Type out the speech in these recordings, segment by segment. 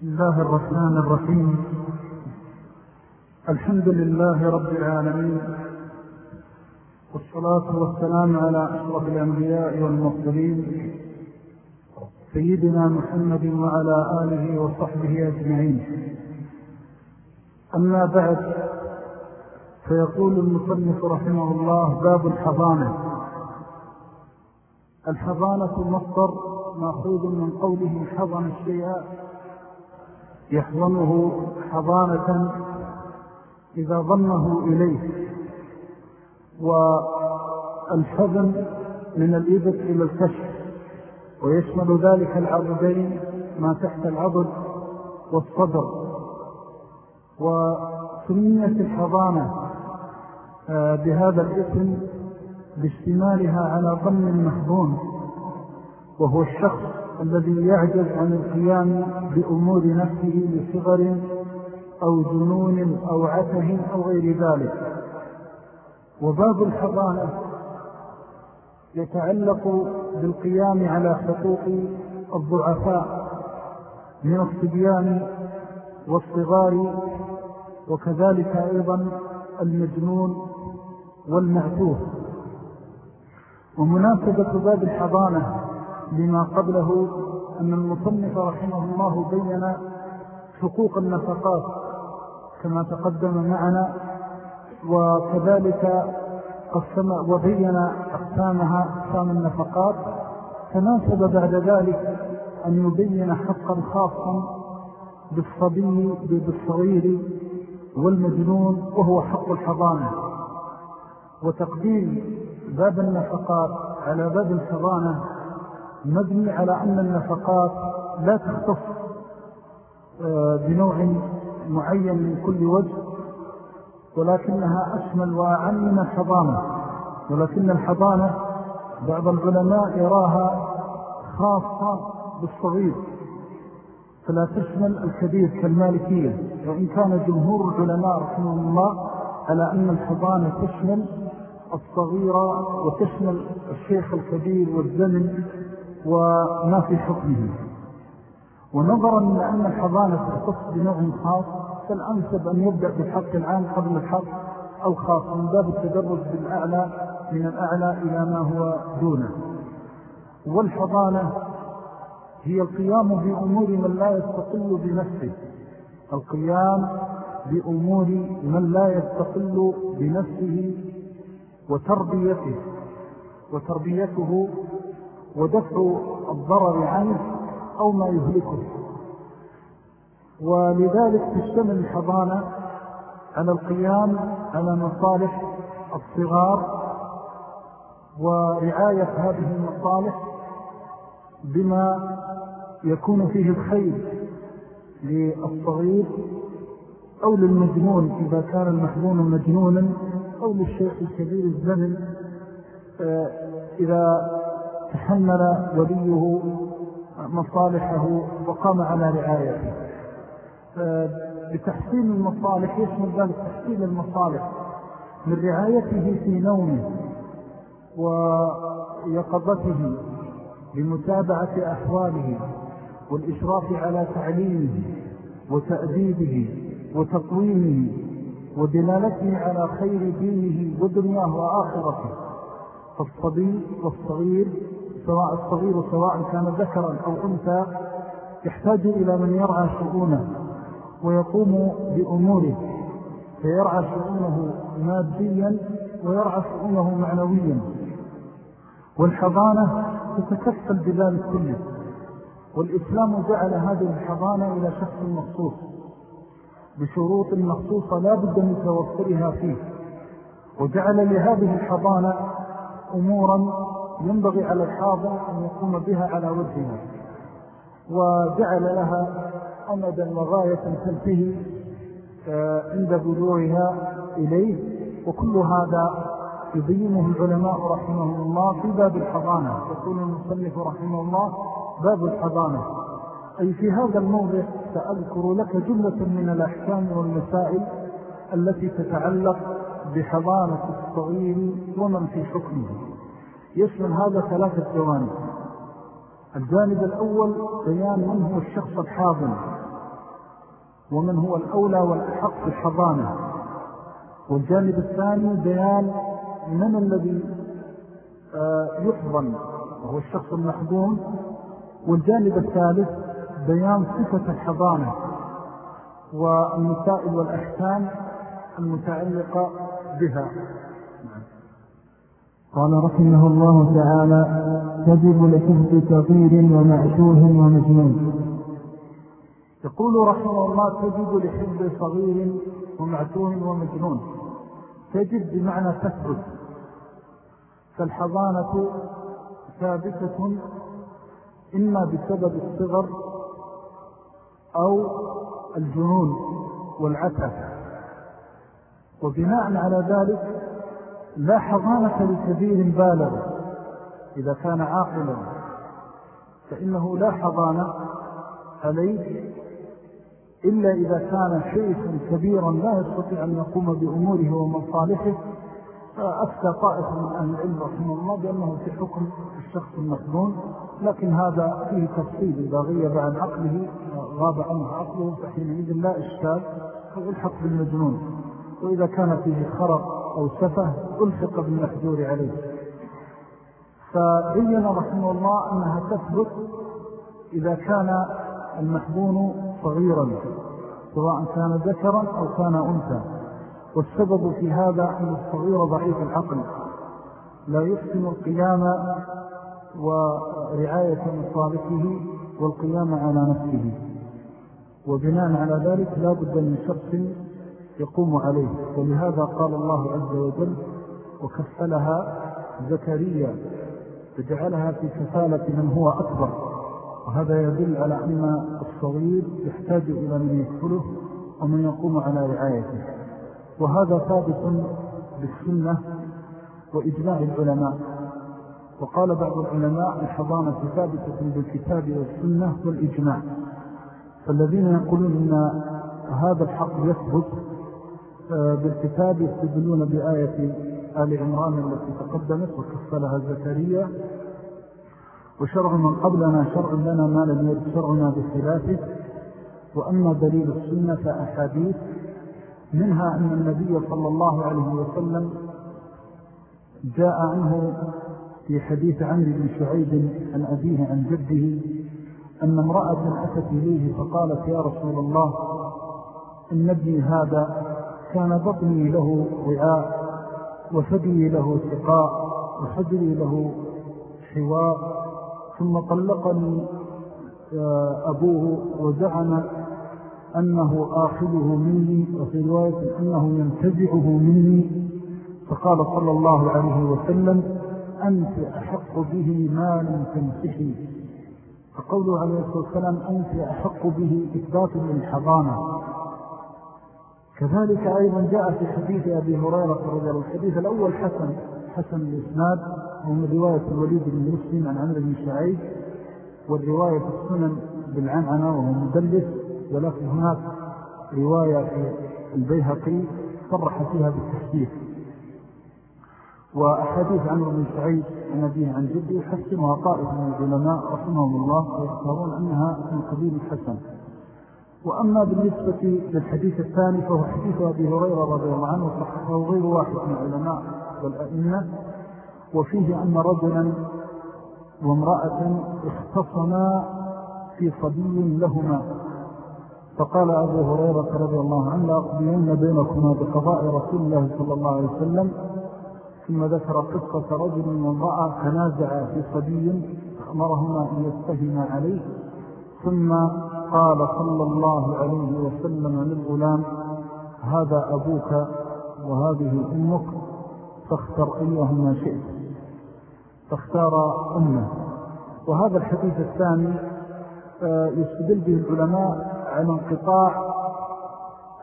بسم الله الرحمن الرحيم. الحمد لله رب العالمين. والصلاة والسلام على أشرف الأنبياء والمرسلين. سيدنا محمد وعلى آله وصحبه أجمعين. أما بعد فيقول المصنف رحمه الله باب الحضانة. الحضانة مصدر مأخوذ من قوله حضن الشيء يحضنه حضانة إذا ضمه إليه والحضن من الإبت إلى الكشف ويشمل ذلك العضدين ما تحت العضد والصدر. وسمية الحضانة آه، بهذا الاسم باشتمالها على ضم المحضون وهو الشخص الذي يعجز عن القيام بأمور نفسه لصغر أو جنون أو عته أو غير ذلك. وباب الحضانة يتعلق بالقيام على حقوق الضعفاء من الصبيان والصغار وكذلك أيضا المجنون والمعتوه. ومناسبة باب الحضانة لما قبله أن المصنف رحمه الله بين حقوق النفقات كما تقدم معنا وكذلك قسم وبين أقسامها أقسام النفقات تناسب بعد ذلك أن يبين حقا خاصا بالصبي بالصغير والمجنون وهو حق الحضانة. وتقديم باب النفقات على باب الحضانة مبني على أن النفقات لا تختص آه، بنوع معين من كل وجه ولكنها أشمل وأعم من الحضانة. ولكن الحضانة بعض العلماء يراها خاصة بالصغير فلا تشمل الكبير كالمالكية. وإن كان جمهور العلماء رحمه الله على أن الحضانة تشمل الصغيرة وتشمل الشيخ الكبير والزمن وما في حكمه. ونظرا لأن الحضانة تختص بنوع خاص فالأنسب أن يبدأ بالحق العام قبل الحق الخاص من باب التدرج بالأعلى من الأعلى إلى ما هو دونه. والحضانة هي القيام بأمور من لا يستقل بنفسه. القيام بأمور من لا يستقل بنفسه وتربيته. وتربيته ودفع الضرر عنه أو ما يهلكه. ولذلك تشتمل الحضانة على القيام على مصالح الصغار ورعاية هذه المصالح بما يكون فيه الخير للصغير أو للمجنون إذا كان المحزون مجنونا أو للشيخ الكبير الزمن. آه، إذا تحمل وليه مصالحه وقام على رعايته. بتحسين المصالح يشمل ذلك تحسين المصالح؟ من رعايته في نومه ويقظته بمتابعة أحواله والإشراف على تعليمه وتأديبه وتقويمه ودلالته على خير دينه ودنياه وآخرته. فالصبي والصغير سواء الصغير سواء كان ذكرا أو أنثى يحتاج إلى من يرعى شؤونه ويقوم بأموره فيرعى شؤونه ماديا ويرعى شؤونه معنويا. والحضانة تتكفل بذلك كله. والإسلام جعل هذه الحضانة إلى شخص مخصوص. بشروط مخصوصة لا بد من توفرها فيه. وجعل لهذه الحضانة أمورا ينبغي على الحاضر أن يقوم بها على وجهها وجعل لها أمدا وغاية تنتهي آه، عند بلوغها إليه وكل هذا يبينه العلماء رحمه الله في باب الحضانة. يقول المصنف رحمه الله باب الحضانة. أي في هذا الموضع سأذكر لك جملة من الأحكام والمسائل التي تتعلق بحضانة الصغير ومن في حكمه. يشمل هذا ثلاثة جوانب الجانب الأول بيان من هو الشخص الحاضن ومن هو الأولى والأحق بالحضانة والجانب الثاني بيان من الذي آه، يحضن وهو الشخص المحضون والجانب الثالث بيان صفة الحضانة والمسائل والأحكام المتعلقة بها. قال رحمه الله تعالى تجب لحفظ صغير ومعشوه ومجنون. يقول رحمه الله تجب لحفظ صغير ومعتوه ومجنون. تجب بمعنى تثبت فالحضانة ثابتة إما بسبب الصغر أو الجنون والعتف وبناء على ذلك لا حضانة لكبير بالغ. إذا كان عاقلا فإنه لا حضانة عليه إلا إذا كان شيخ كبيرا لا يستطيع أن يقوم بأموره ومصالحه فأفتى طائف من أهل العلم رحمه الله بأنه في حكم الشخص المحزون لكن هذا فيه تفصيل إذا غيب عن عقله غاب عنه عقله فحينئذ لا إشكال فالحق بالمجنون. وإذا كان فيه خرق أو سفه ألحق بالمحجور عليه. فبين رحمه الله أنها تثبت إذا كان المحبون صغيرا سواء كان ذكرا أو كان أنثى. والسبب في هذا أن الصغير ضعيف العقل. لا يحسن القيام ورعاية مصالحه والقيام على نفسه. وبناء على ذلك لا بد من شخص يقوم عليه. ولهذا قال الله عز وجل وكفلها زكريا فجعلها في كفالة من هو أكبر. وهذا يدل على أن الصغير يحتاج إلى من يكفله ومن يقوم على رعايته. وهذا ثابت بالسنة وإجماع العلماء. وقال بعض العلماء الحضانة ثابتة بالكتاب والسنة والإجماع. فالذين يقولون أن هذا الحق يثبت بالكتاب يستدلون بآية آل عمران التي تقدمت وكفلها زكريا. وشرع من قبلنا شرع لنا ما لم يرد شرعنا بخلافه. وأما دليل السنة فأحاديث. منها أن النبي صلى الله عليه وسلم جاء عنه في حديث عمرو بن شعيب عن أبيه عن جده أن امرأة أتت إليه فقالت يا رسول الله إن ابني هذا كان بطني له وعاء وفدي له سقاء وحجري له حواء ثم طلقني آه، أبوه وزعم أنه آخذه مني وفي رواية أنه ينتزعه مني. فقال صلى الله عليه وسلم أنت أحق به ما لم تنسحي فقوله عليه الصلاة والسلام أنت أحق به إثبات للحضانة كذلك أيضا جاء في حديث أبي هريرة رضي الله الحديث الأول حسن حسن الإسناد ومن رواية الوليد بن مسلم عن عمر بن شعيب والرواية السنن بالعنعنة وهو مدلس ولكن هناك رواية في البيهقي صرح فيها بالتحديث. وأحاديث عمر بن شعيب عن أبيه عن جده يحسنها طائف من العلماء رحمهم الله ويختارون أنها من قبيل الحسن. وأما بالنسبة للحديث الثاني فهو حديث أبي هريرة رضي الله عنه وصححه غير واحد من العلماء والأئمة وفيه أن رجلا وامرأة اختصما في صبي لهما. فقال أبو هريرة رضي الله عنه لأقضيون بينكما بقضاء رسول الله صلى الله عليه وسلم. ثم ذكر قصة رجل وامرأة تنازع في صبي أمرهما أن يستهما عليه. ثم قال صلى الله عليه وسلم للغلام هذا أبوك وهذه أمك فاختر أيهما شئت. فاختار أمه. وهذا الحديث الثاني آه، يستدل به العلماء على انقطاع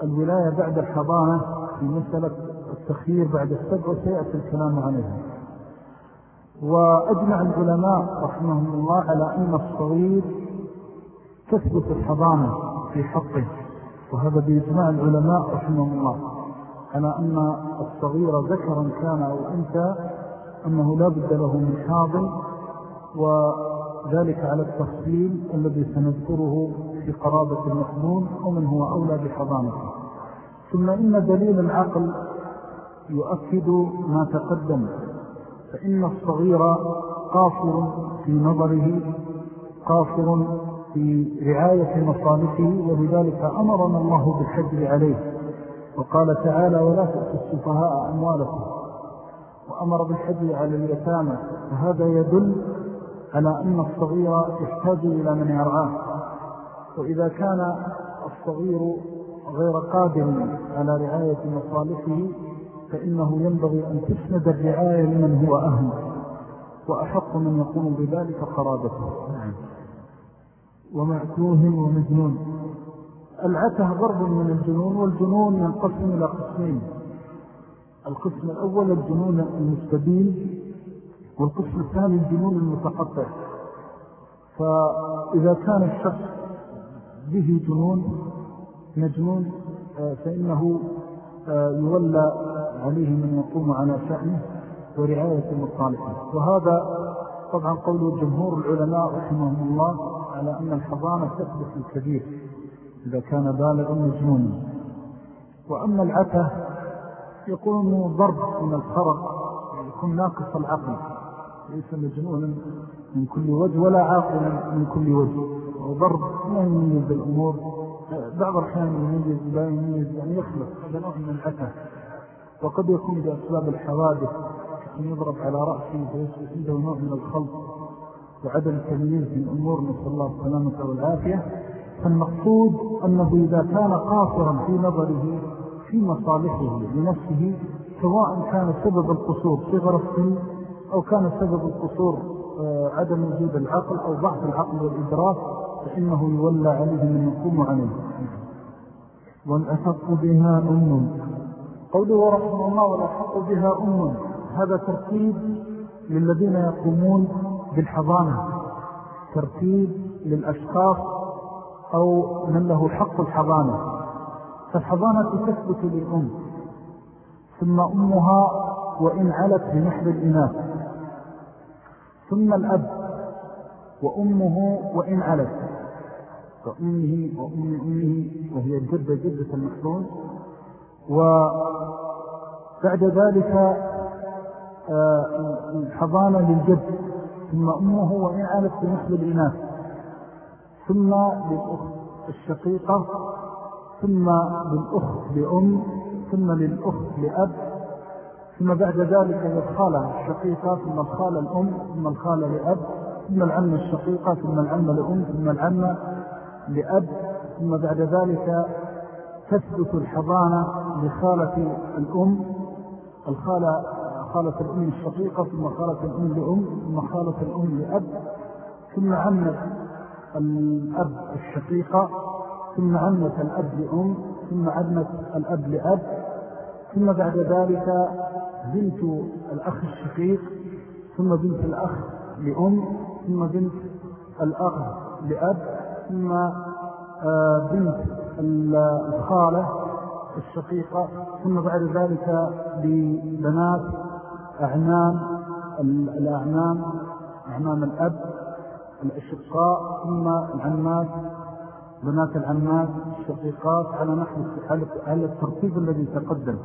الولاية بعد الحضانة في مسألة التخيير بعد السبع وسيأتي الكلام عليها. وأجمع العلماء رحمهم الله على أن الصغير تثبت الحضانة في حقه. وهذا بإجماع العلماء رحمهم الله. على أن الصغير ذكرا كان أو أنت أنه لا بد له من حاضن وذلك على التفصيل الذي سنذكره في قرابة المحمون أو من هو أولى بحضانته. ثم إن دليل العقل يؤكد ما تقدم. فإن الصغير قاصر في نظره قاصر في رعاية مصالحه ولذلك أمرنا الله بالحج عليه. وقال تعالى ولا تأتوا السفهاء أموالكم. وأمر بالحج على اليتامى. وهذا يدل على أن الصغير يحتاج إلى من يرعاه. وإذا كان الصغير غير قادر على رعاية مصالحه فإنه ينبغي أن تسند الرعاية لمن هو أهم وأحق من يقوم بذلك قرابته. ومعتوه ومجنون. العته ضرب من الجنون والجنون ينقسم إلى قسمين. القسم الأول الجنون المستبين والقسم الثاني الجنون المتقطع. فإذا كان الشخص به جنون مجنون آه، فإنه آه، يولى عليه من يقوم على شأنه ورعاية مصالحه وهذا طبعا قول جمهور العلماء رحمهم الله على أن الحضانة تثبت الكبير إذا كان بالغا مجنونا وأما العتة يقول أنه ضرب من الخرق يكون ناقص العقل ليس مجنونا من كل وجه ولا عاقلا من كل وجه. وضرب ما يميز الأمور بعض الأحيان يميز لا يميز يعني يخلص هذا نوع من العتة. وقد يكون بأسباب الحوادث أن يضرب على رأسه فيسوس عنده نوع من الخلط وعدم التمييز من أمور نسأل الله السلامة والعافية. فالمقصود أنه إذا كان قاصرا في نظره في مصالحه لنفسه سواء كان سبب القصور صغر السن أو كان سبب القصور آه، عدم وجود العقل أو ضعف العقل والإدراك فإنه يولى عليه من يقوم عليه. والأحق بها أم. قوله رحمه الله والأحق بها أم. هذا ترتيب للذين يقومون بالحضانة ترتيب للأشخاص أو من له حق الحضانة. فالحضانة تثبت للأم ثم أمها وإن علت بنحب الإناث. ثم الأب وأمه وإن علت وأمه وأم أمه وهي الجدة جدة المحضون. وبعد ذلك آه، الحضانة للجد. ثم أمه وإن علت بنحب الإناث. ثم للأخت الشقيقة ثم للأخت لأم ثم للأخت لأب ثم بعد ذلك للخالة الشقيقة ثم الخالة الأم ثم الخالة لأب ثم العمة الشقيقة ثم العمة لأم ثم العمة لأب ثم بعد ذلك تثبت الحضانة لخالة الأم الخالة خالة الأم الشقيقة ثم خالة الأم لأم ثم خالة الأم لأب ثم عمة الأب الشقيقة ثم عمة الأب لأم ثم عمة الأب لأب ثم بعد ذلك بنت الأخ الشقيق ثم بنت الأخ لأم ثم بنت الأخ لأب ثم آه، بنت الخالة الشقيقة ثم بعد ذلك لبنات أعمام الأعمام أعمام الأب الأشقاء ثم العمات بنات العمات الشقيقات على نحو على الترتيب الذي تقدم.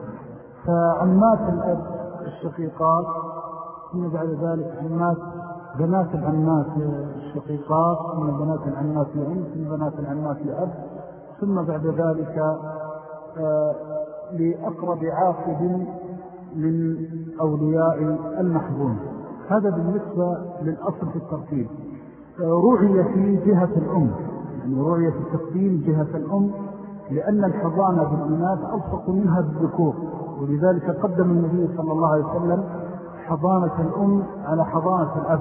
فعمات الأب الشقيقات ثم بعد ذلك عمات بنات العمات الشقيقات ثم بنات العمات لأم ثم بنات العمات لأب ثم بعد ذلك آه، لأقرب عاقب من أولياء المحبون هذا بالنسبة للأصل في الترتيب. رعي في جهة الأم. يعني رعي في التقديم جهة الأم لأن الحضانة بالإناث ألصق منها بالذكور. ولذلك قدم النبي صلى الله عليه وسلم حضانة الأم على حضانة الأب.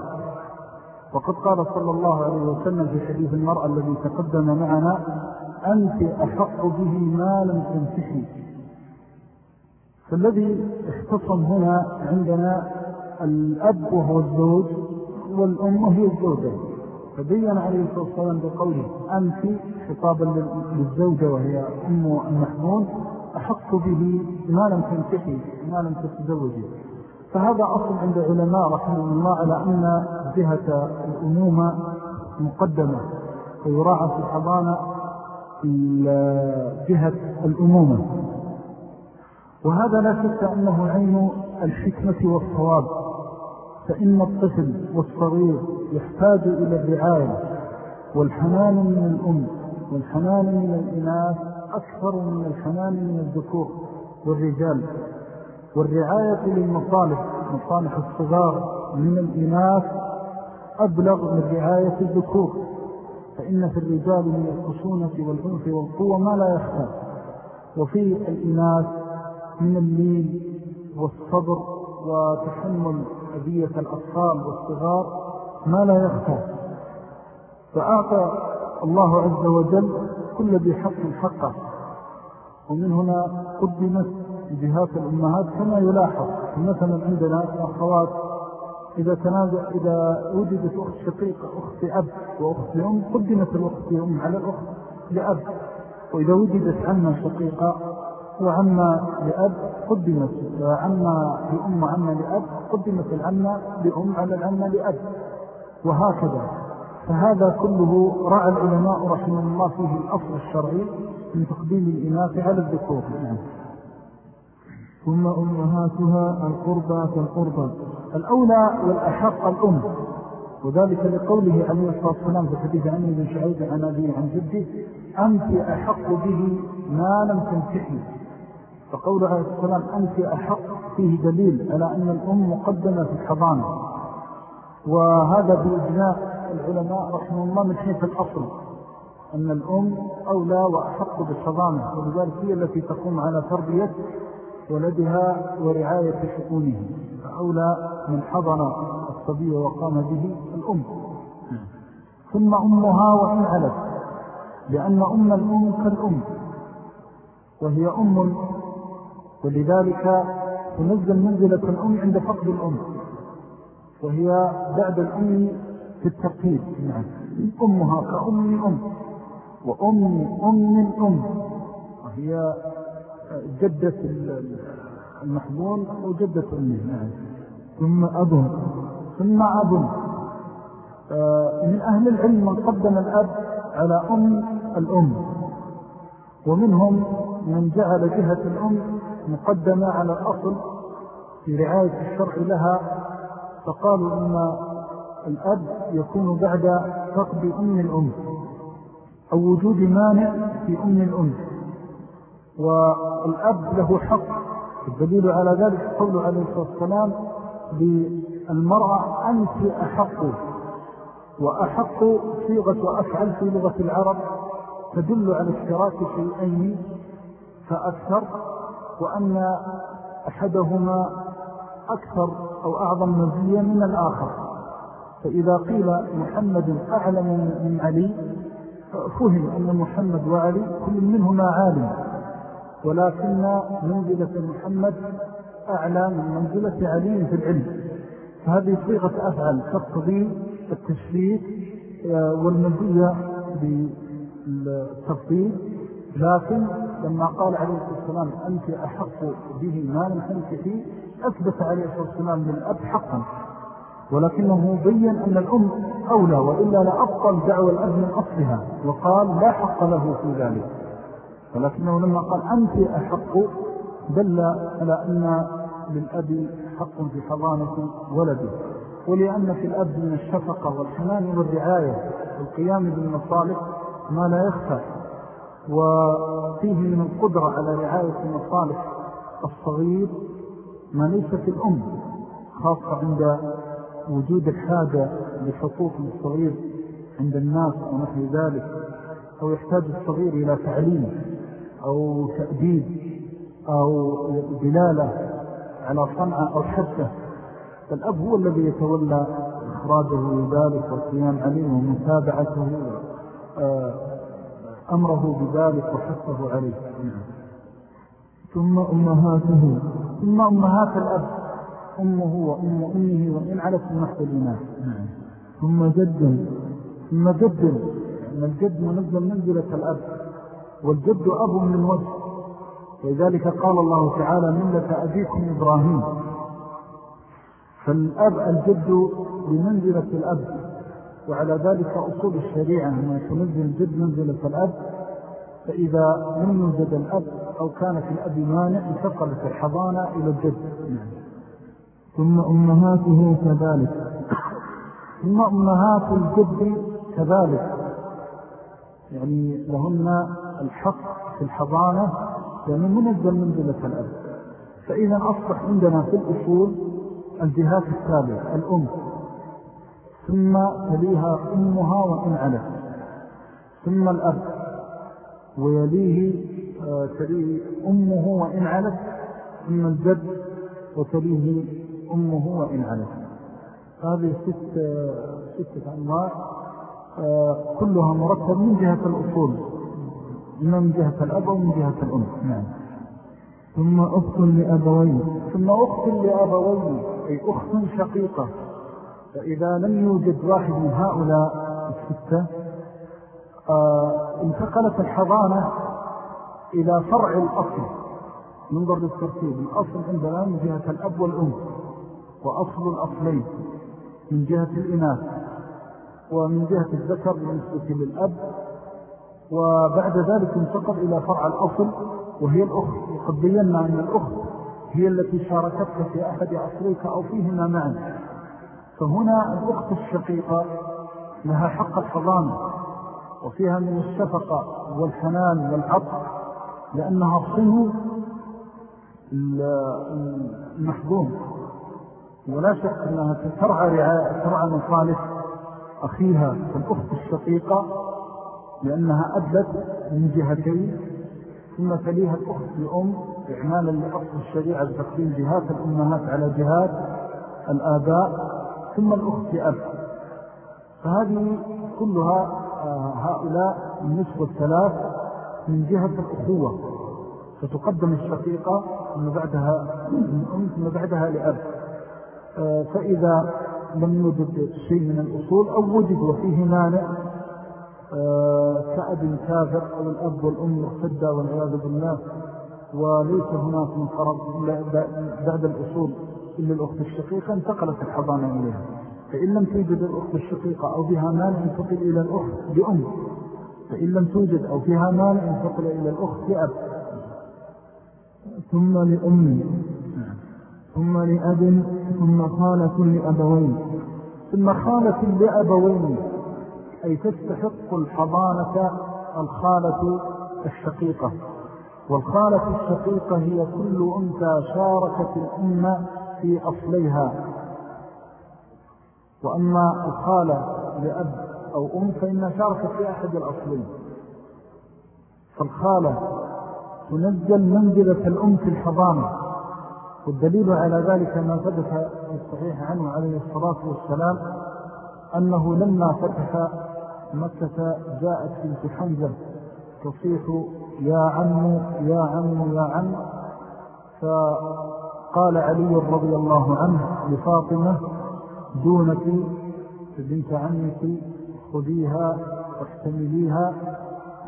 وقد قال صلى الله عليه وسلم في حديث المرأة الذي تقدم معنا أنت أحق به ما لم تنفحي. فالذي اختصم هنا عندنا الأب وهو الزوج والأم هي الزوجة. فبين عليه الصلاة والسلام بقوله أنت خطابا للزوجة وهي أم المحمون أحق به ما لم تنتحي ما لم تتزوجي. فهذا أصل عند علماء رحمه الله على أن جهة الأمومة مقدمة ويراعى في الحضانة جهة الأمومة. وهذا لا شك أنه عين الحكمة والصواب فإن الطفل والصغير يحتاج إلى الرعاية والحنان من الأم والحنان من الإناث أكثر من الحنان من الذكور والرجال. والرعاية للمصالح مصالح الصغار من الإناث أبلغ من رعاية الذكور فإن في الرجال من الخشونة والعنف والقوة ما لا يخفى. وفي الإناث من الليل والصبر وتحمل أذية الأطفال والصغار ما لا يخفى. فأعطى الله عز وجل كل ذي حق حقه. ومن هنا قدمت جهات الأمهات كما يلاحظ. مثلا عندنا أخوات إذا تنازع إذا وجدت أخت شقيقة أخت أب وأخت أم قدمت الأخت أم على الأخت لأب. وإذا وجدت عمة شقيقة وعمة لأب قدمت وعمة لأم وعمة لأب قدمت العمة لأم على العمة لأب. وهكذا. فهذا كله رأى العلماء رحمه الله فيه الأصل الشرعي من تقديم الإناث على الذكور. ثم أمهاتها القربى كالقربى. الأولى والأحق الأم. وذلك لقوله عليه الصلاة والسلام في حديث عني بن شعيد عن أبي عن جدي أنت أحق به ما لم تنتحي فقول عليه والسلام أنت أحق فيه دليل على أن الأم مقدمة في الحضانة. وهذا بإجماع العلماء رحمه الله من حيث الأصل أن الأم أولى وأحق بالحضانة ولذلك هي التي تقوم على تربية ولدها ورعاية شؤونه. فأولى من حضن الصبي وقام به الأم. ثم أمها وإن علت لأن أم الأم كالأم وهي أم ولذلك تنزل منزلة الأم عند فقد الأم وهي بعد الأم في التقييد نعم. أمها كأم أم وأم أم أم وهي جدة المحمول وجدة أمه نعم. ثم أب ثم أب. من أهل العلم من قدم الأب على أم الأم ومنهم من جعل جهة الأم مقدمة على الأصل في رعاية الشرع لها فقالوا إن الأب يكون بعد فقد أم الأم أو وجود مانع في أم الأم. والأب له حق الدليل على ذلك قول عليه الصلاة والسلام بالمرأة أنت أحق. وأحق صيغة وأفعل في لغة العرب تدل على اشتراك شيئين فأكثر وأن أحدهما أكثر أو أعظم مزية من الآخر. فإذا قيل محمد أعلم من علي فهم أن محمد وعلي كل منهما عالم. ولكن منزلة محمد أعلى من منزلة علي في العلم. فهذه صيغة أفعل تقضي التشريك آه، والمزية بالتفضيل. لكن لما قال عليه الصلاة والسلام أنت أحق به ما لم تنكحي أثبت عليه الصلاة والسلام للأب حقا. ولكنه بين أن الأم أولى وإلا لأبطل دعوة الأب من أصلها. وقال لا حق له في ذلك. ولكنه لما قال أنت أحق دل على أن للأب حق في حضانة ولده. ولأن في الأب من الشفقة والحنان والرعاية. والقيام بالمصالح ما لا يخفى. وفيه من القدرة على رعاية المصالح الصغير ما ليس في الأم خاصة عند وجود الحاجة لحقوق الصغير عند الناس أو نحو ذلك أو يحتاج الصغير إلى تعليم أو تأديب أو دلالة على صنعة أو حدثة فالأب هو الذي يتولى إخراجه لذلك والقيام عليه ومتابعته آه، أمره بذلك وحثه عليه. ثم أمهاته. ثم أمهات الأب. أمه وأم أمه وإن علت النحو الإناث. ثم جد. ثم جد. لأن الجد منزل منزلة الأب. والجد أب من وجه. ولذلك قال الله تعالى ملة أبيكم إبراهيم. فالأب الجد بمنزلة الأب. وعلى ذلك أصول الشريعة أن تنزل الجد منزلة الأب فإذا لم يوجد الأب أو كان في الأب مانع انتقلت الحضانة إلى الجد. ثم أمهاته كذلك. ثم أمهات الجد كذلك. يعني لهن الحق في الحضانة يعني منزل منزلة الأب. فإذا أصبح عندنا في الأصول الجهات التابعة الأم. ثم تليها أمها وإن علت ثم الأب. ويليه آه، تليه أمه وإن علت ثم الجد وتليه أمه وإن علت هذه ست ستة أنواع. آه، كلها مرتب من جهة الأصول. من جهة الأب ومن جهة الأم. نعم. ثم أخت لأبوين. ثم أخت لأبوين أي أخت شقيقة. فإذا لم يوجد واحد من هؤلاء الستة آه انتقلت الحضانة إلى فرع الأصل. ننظر للترتيب. الأصل عندنا من جهة الأب والأم وأصل الأصلين من جهة الإناث ومن جهة الذكر بالنسبة للأب. وبعد ذلك انتقل إلى فرع الأصل وهي الأخت. وقد بينا أن الأخت هي التي شاركتك في أحد أصليك أو فيهما معا. فهنا الأخت الشقيقة لها حق الحضانة وفيها من الشفقة والحنان والعطف لأنها صنو المحظوم ولا شك أنها ترعى, ترعى مصالح أخيها الأخت الشقيقة لأنها أدلت من جهتين ثم تليها الأخت الأم إعمالا لأصل الشريعة بتقديم جهات الأمهات على جهات الآباء. ثم الأخت أب. فهذه كلها آه، هؤلاء النسبة الثلاث من جهة الأخوة. فتقدم الشقيقة ثم بعدها من أم ثم بعدها لأب. آه، فإذا لم يوجد شيء من الأصول أو وجد وفيه مانع آه، كأب كافر أو الأب والأم مرتدى والعياذ بالله وليس هناك من فرض بعد الأصول. إلا الأخت الشقيقة انتقلت الحضانة إليها. فإن لم توجد الأخت الشقيقة أو بها مانع انتقل إلى الأخت بأم. فإن لم توجد أو فيها مانع انتقل إلى الأخت بأب. ثم لأم. ثم لأب. ثم خالة لأبوين. ثم خالة لأبوين. أي تستحق الحضانة الخالة الشقيقة. والخالة الشقيقة هي كل أنثى شاركت الأمة في أصليها. وأما الخالة لأب أو أم فإنها شاركت في أحد الأصلين. فالخالة تنزل منزلة الأم في الحضانة. والدليل على ذلك ما ثبت الصحيح عنه عليه الصلاة والسلام أنه لما فتح مكة جاءت بنت حمزة تصيح يا عم يا عم يا عم. فقال علي رضي الله عنه لفاطمة دونك بنت عمك خذيها واحتمليها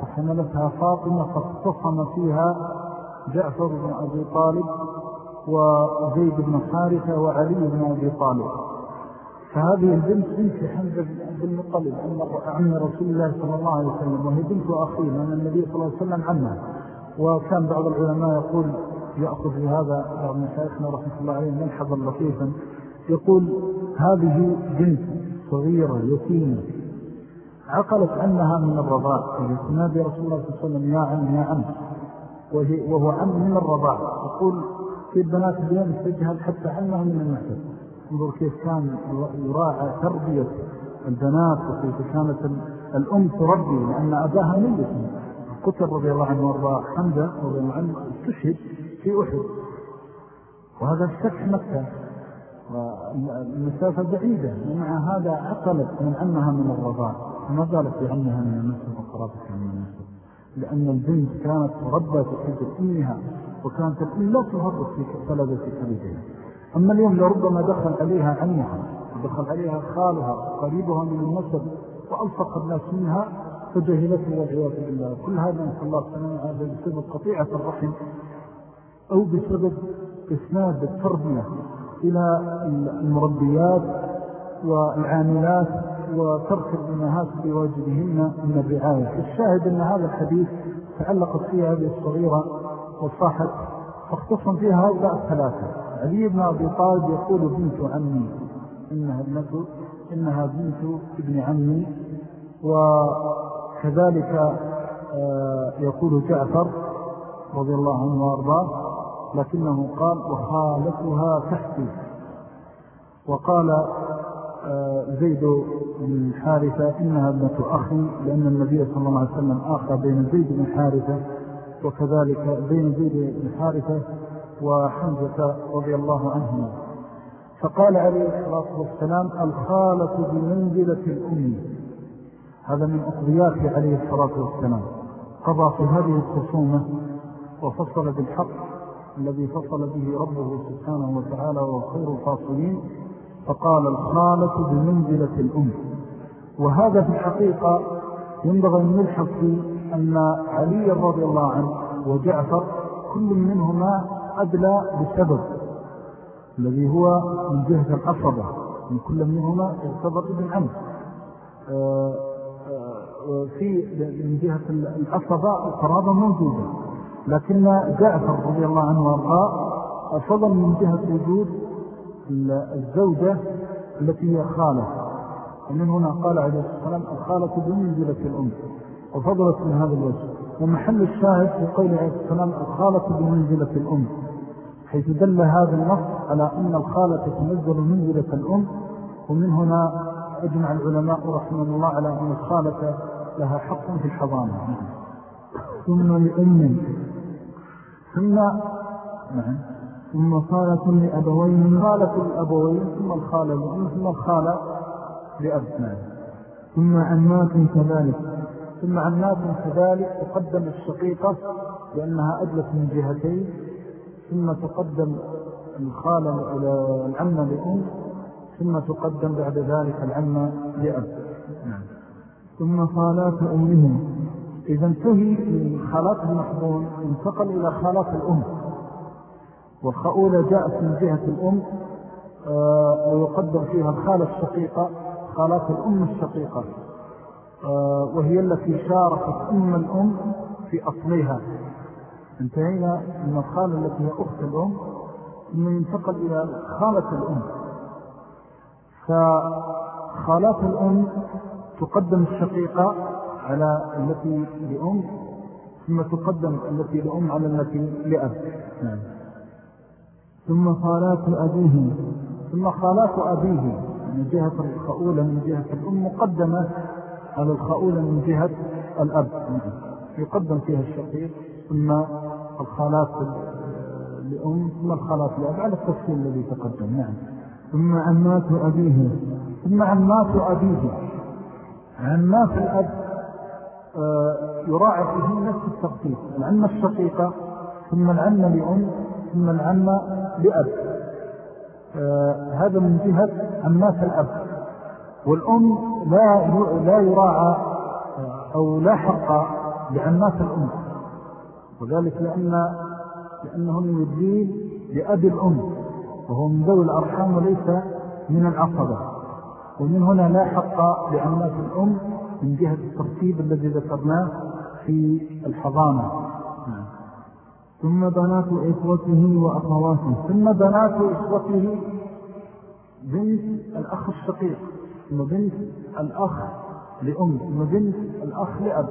فحملتها فاطمة فاختصم فيها جعفر بن أبي طالب وزيد بن حارثة وعلي بن أبي طالب. فهذه البنت بنت حمزة بن المطلب عم رسول الله صلى الله عليه وسلم وهي بنت أخيه لأن النبي صلى الله عليه وسلم عنها وكان بعض العلماء يقول يأخذ هذا بعض مشايخنا رحمة الله عليه ملحظا لطيفا. يقول هذه بنت صغيرة يتيمة. عقلت أنها من الرضاع إذا تنادي رسول الله صلى الله عليه وسلم يا عم يا عم وهو عم من الرضاع يقول في البنات اليوم تجهل حتى عنها من المحسن. انظر كيف كان يراعى تربية البنات وكيف كانت الأم تربي لأن أباها ميت. قتل رضي الله عنه وأرضاه حمزة رضي الله عنه استشهد. في أحد. وهذا الفتح مكة. والمسافة بعيدة. ومع هذا عقلت من أنها من الرضاع. وما زالت بعنها من النسل وقرابتها من النسل لأن البنت كانت تربى في حجر أمها. وكانت الأم لا تهرب في فلدة كبدها أما اليوم لربما دخل عليها عمها. ودخل عليها خالها. قريبها من النسل وألصق الناس منها فجهلته والعياذ بالله. كل هذا نسأل الله سبحانه هذا بسبب قطيعة الرحم. أو بسبب إسناد التربية إلى المربيات والعاملات وترك الأمهات بواجبهن من الرعاية. الشاهد أن هذا الحديث تعلقت فيها هذه الصغيرة وصاحت فاختصم فيها هؤلاء الثلاثة. علي بن أبي طالب يقول بنت عمي. إنها, ابنة إنها بنت ابن عمي. وكذلك آه، يقول جعفر رضي الله عنه وأرضاه لكنه قال وخالتها تحتي. وقال آه، زيد بن حارثة إنها ابنة أخي لأن النبي صلى الله عليه وسلم آخى بين زيد بن حارثة وكذلك بين زيد بن حارثة وحمزة رضي الله عنهما. فقال عليه الصلاة والسلام الخالة بمنزلة الأم. هذا من أقضيات عليه الصلاة والسلام. قضى في هذه الخصومة وفصل بالحق الذي فصل به ربه سبحانه وتعالى وخير الفاصلين فقال الخالة بمنزلة الأم. وهذا في الحقيقة ينبغي أن نلحق في أن علي رضي الله عنه وجعفر كل منهما أدلى بسبب الذي هو من جهة الأصبة من كل منهما يعتبر ابن عم آه، آه، في من جهة الأصبة القرابة موجودة. لكن جعفر رضي الله عنه وارضاه فضل من جهة وجود الزوجة التي هي خالة. ومن هنا قال عليه السلام الخالة بمنزلة الأم. وفضلت من هذا الوجه. ومحل الشاهد في قول عليه السلام الخالة بمنزلة الأم. حيث دل هذا النص على أن الخالة تنزل منزلة الأم. ومن هنا أجمع العلماء رحمه الله على أن الخالة لها حق في الحضانة. ثم لأم ثم نعم. ثم خالة لأبوين خالة الأبوين ثم الخالة لأم ثم الخالة لأبنان ثم عمات كذلك. ثم عمات كذلك تقدم الشقيقة لأنها أدلت من جهتين. ثم تقدم الخالة العمة لأم. ثم تقدم بعد ذلك العمة لأب. نعم. ثم خالات أمهم. إذا انتهي من خالات المحضون انتقل إلى خالات الأم. والخؤولة جاءت من جهة الأم آه، ويقدم فيها الخالة الشقيقة خالات الأم الشقيقة. آه، وهي التي شاركت أم الأم في أصلها. انتهينا من الخالة التي هي أخت الأم ثم ينتقل إلى خالة الأم. فخالات الأم تقدم الشقيقة على التي لأم ثم تقدم التي لأم على التي لأب. نعم. ثم خالات أبيه ثم خالات أبيه. من جهة الخؤولة من جهة الأم مقدمة على الخؤولة من جهة الأب. يقدم فيها الشقيق ثم الخالات لأم ثم الخالات لأب على التفصيل الذي تقدم. نعم. ثم عمات أبيه ثم عمات أبيه. عمات الأب يراعى فيه نفس الترتيب العمة الشقيقة ثم العمة لأم ثم العمة لأب. آه هذا من جهة عمات الأب. والأم لا لا يراعى آه، أو لا حق لعمات الأم. وذلك لأن لأنهم يدين لأب الأم وهو من ذوي الأرحام وليس من العصبة. ومن هنا لا حق لعمات الأم من جهة الترتيب الذي ذكرناه في الحضانة. ثم بنات إخوته وأخواته. ثم بنات إخوته بنت الأخ الشقيق ثم بنت الأخ لأم ثم بنت الأخ لأب.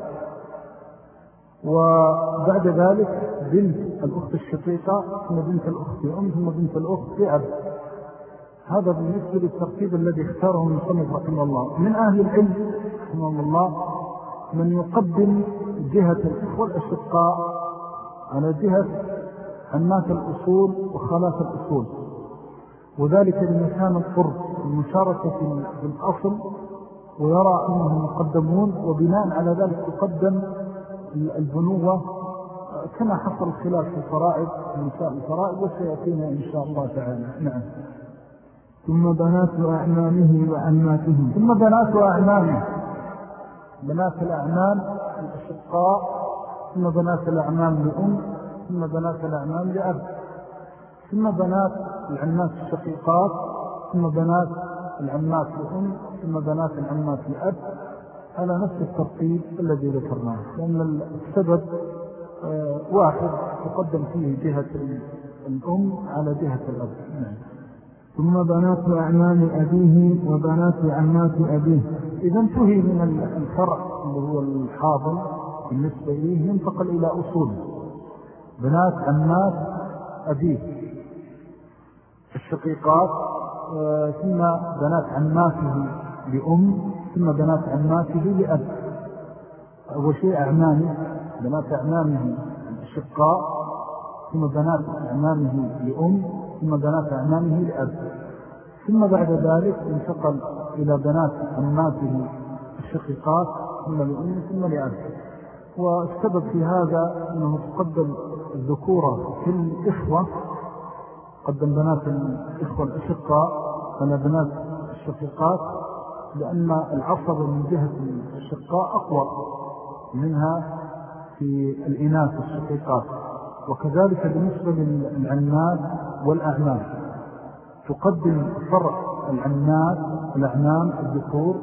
وبعد ذلك بنت الأخت الشقيقة ثم بنت الأخت لأم ثم بنت الأخت لأب. هذا بالنسبة للترتيب الذي اختاره من صنف رحمه الله. من أهل العلم رحمه الله من يقدم جهة الإخوة الأشقاء على جهة عمات الأصول وخلاف الأصول. وذلك لمكان القرب المشاركة في الأصل ويرى أنهم مقدمون وبناء على ذلك تقدم البنوة كما حصل الخلاف في الفرائض نساء الفرائض وسيأتينا إن شاء الله تعالى. نعم. ثم بنات أعمامه وعماته ثم بنات أعمامه. بنات الأعمام الأشقاء ثم بنات الأعمام لأم ثم بنات الأعمام لأب ثم بنات العمات الشقيقات ثم بنات العمات لأم ثم بنات العمات لأب على نفس الترتيب الذي ذكرناه. لأن السبب آه، واحد تقدم فيه جهة الأم على جهة الأب. نعم. ثم بنات أعمام أبيه وبنات عمات أبيه. إذا انتهي من الفرع اللي هو الحاضن بالنسبة إليه ينتقل إلى أصول. بنات عمات أبيه. الشقيقات آه، ثم بنات عماته لأم ثم بنات عماته لأب. أول شيء أعمامه بنات أعمامه الشقاء ثم بنات أعمامه لأم ثم بنات أعمامه لأب ثم بعد ذلك انتقل إلى بنات عماته الشقيقات ثم لأم ثم لأب والسبب في هذا أنه تقدم الذكورة في الإخوة. قدم بنات الإخوة الأشقاء على بنات الشقيقات لأن العصب من جهة الشقاء أقوى منها في الإناث الشقيقات. وكذلك بالنسبة للعنات والأعمام تقدم فرع العنات الأعمام الذكور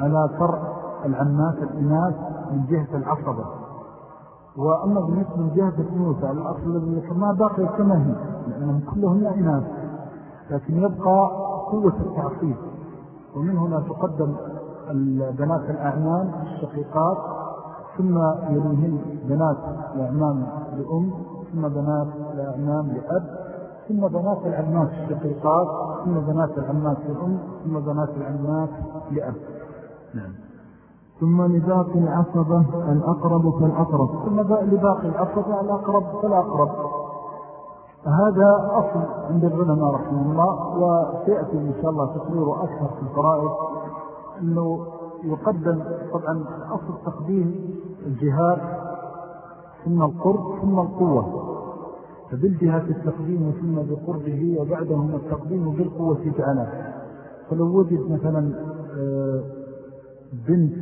على فرع العنات الإناث من جهة العصبة. وأما بالنسبة من جهة الإنوثة الأصل الذي ذكرناه باقي كما هي لأنهم كلهم إناث. لكن يبقى قوة التعصيب. ومن هنا تقدم البنات الأعمام الشقيقات ثم يليهن بنات الأعمام لأم ثم بنات الأعمام لأب. ثم بنات العمات الشقيقات ثم بنات العمات لأم ثم بنات العمات لأب نعم. ثم لباقي العصبة الأقرب فالأقرب. ثم لباقي العصبة الأقرب فالأقرب. هذا أصل عند العلماء رحمه الله وسيأتي إن شاء الله تطوير أكثر في الفرائض أنه يقدم طبعا أصل تقديم الجهاد ثم القرب ثم القوة. فبالجهات التقديم ثم بقربه وبعدهم التقديم بالقوة جعله فلو وجد مثلا آه، بنت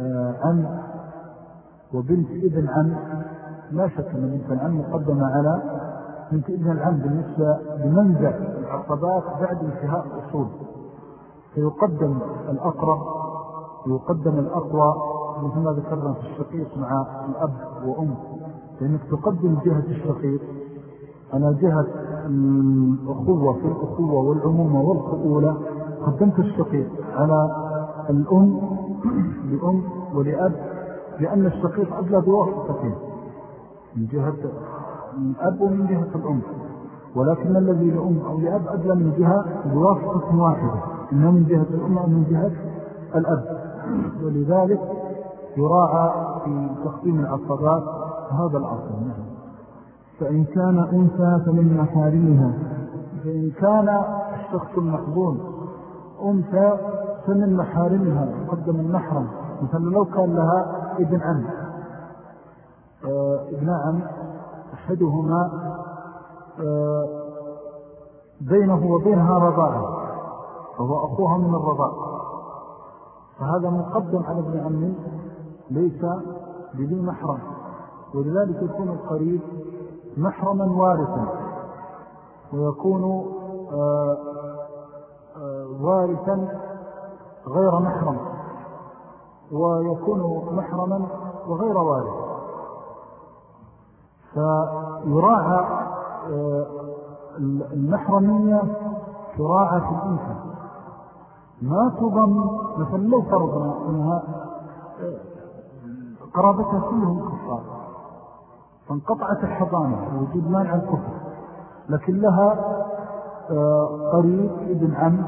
آه، عم وبنت ابن عم لا شك أن بنت العم مقدمة على بنت ابن العم بالنسبة لمنزع العصبات بعد انتهاء الأصول. فيقدم الأقرب ويقدم الأقوى مثل ما ذكرنا في الشقيق مع الأب وأم. لأنك تقدم جهة الشقيق على جهة الأخوة في الأخوة والعمومة والخؤولة قدمت الشقيق. على الأم لأم ولأب لأن الشقيق أبلى بواسطتين من جهة الأب ومن جهة الأم. ولكن الذي لأم أو لأب أبلى من جهة بواسطة واحدة. إنه من جهة الأم أو من جهة الأب. ولذلك يراعى في تقديم العصبات هذا الأصل نعم. فإن كان أنثى فمن محارمها. فإن كان الشخص المحظون أنثى فمن محارمها قدم المحرم مثلا لو كان لها ابن عم. آه، ابن عم أحدهما آه، بينه وبينها رضاعة فهو أخوها من الرضاع. فهذا مقدم على ابن عم ليس بذي محرم. ولذلك يكون القريب محرما وارثا. ويكون آه، آه، وارثا غير محرم. ويكون محرما وغير وارث. فيراعى آه، المحرمية تراعى في الإنسان. ما تضم مثلا لو فرضنا أنها قرابتها كلهم كفار. فانقطعت الحضانة وجود مانع الكفر. لكن لها آه، قريب ابن عم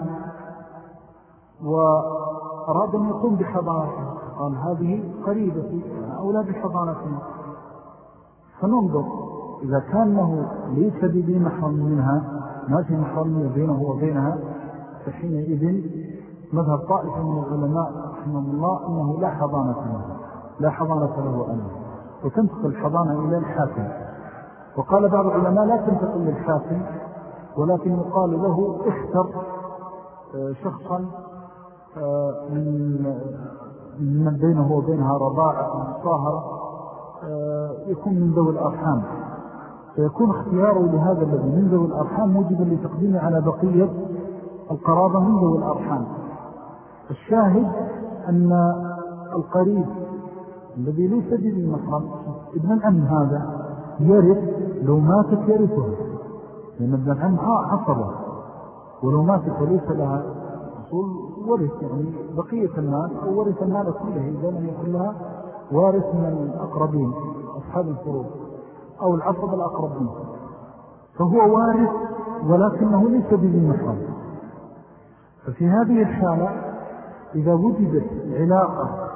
وأراد أن يقوم بحضانته قال هذه قريبة أولاد بحضانتنا فننظر إذا كان له ليس بذي محرم منها ما في محرم بينه وبينها. فحينئذ مذهب طائفة من العلماء رحمه الله أنه لا حضانة له لا حضانة له أنه وتنتقل الحضانة إلى الحاكم. وقال بعض العلماء لا تنتقل للحاكم ولكن يقال له اختر آه، شخصا آه، من بينه وبينها رضاعة مصاهرة آه، يكون من ذوي الأرحام. فيكون اختياره لهذا الذي من ذوي الأرحام موجبا لتقديمه على بقية القرابة من ذوي الأرحام. الشاهد أن القريب الذي ليس به محرم ابن العم هذا يرث لو ماتت يرثه لأن ابن العم عصبه. ولو ماتت وليس لها أصول ورث يعني بقية المال أو ورث المال كله إذا لم يكن لها وارث من الأقربين أصحاب الفروض أو العصب الأقربين. فهو وارث ولكنه ليس به محرم ففي هذه الحالة إذا وجدت علاقة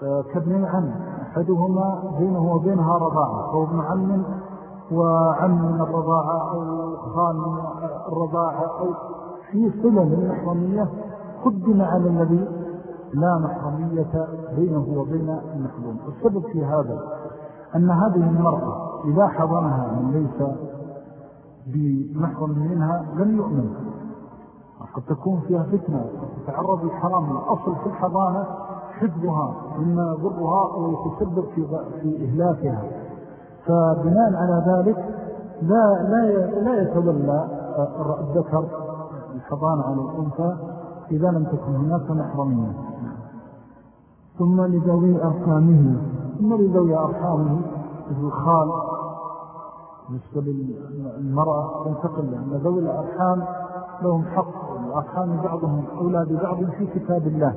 كابن العم أحدهما بينه وبينها رضاعة أو ابن عم وعم من الرضاعة أو خان من الرضاعة أو في صلة المحرمية قدم على الذي لا محرمية بينه وبين المحرم السبب في هذا أن هذه المرأة إذا حضنها من ليس بمحرم منها لم يؤمن. قد تكون فيها فتنة تتعرض الحرام الأصل في الحضانة حفظها مما يضرها ويتسبب في, في إهلاكها. فبناء على ذلك لا, لا, لا يتولى الذكر الحضانة على الأنثى إذا لم تكن هناك محرمية ثم لذوي أرحامه ثم لذوي أرحامه مثل الخال بالنسبة للمرأة تنتقل لأن ذوي الأرحام لهم حق الأرحام بعضهم أولى ببعض في كتاب الله.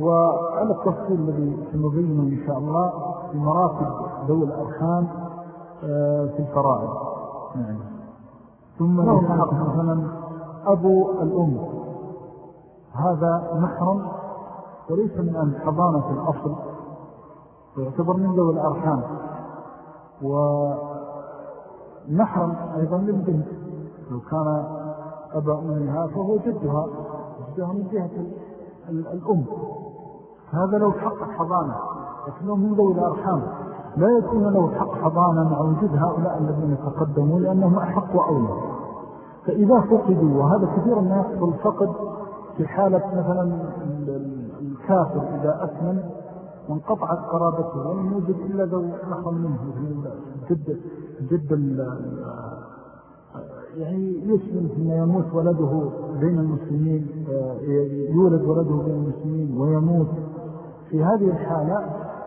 وعلى التفصيل الذي سنبينه إن شاء الله في مراتب ذوي الأرحام آه، في الفرائض. يعني ثم حق مثلا أبو الأم. هذا محرم وليس من أن حضانة الأصل ويعتبر من ذوي الأرحام. ونحرم أيضا للبنت. لو كان أبا أمها فهو جدها جدها من جهة الأم. هذا لو حق حضانة لكنه من ذوي الأرحام. لا يكون له حق حضانة مع وجود هؤلاء الذين تقدموا لأنهم أحق وأولى. فإذا فقدوا وهذا كثيرا ما يحصل الفقد في حالة مثلا الكافر إذا أثمن وانقطعت قرابته ولم يوجد إلا ذو نحن منه جد, جد يعني يسلم ثم يموت ولده بين المسلمين يولد ولده بين المسلمين ويموت. في هذه الحالة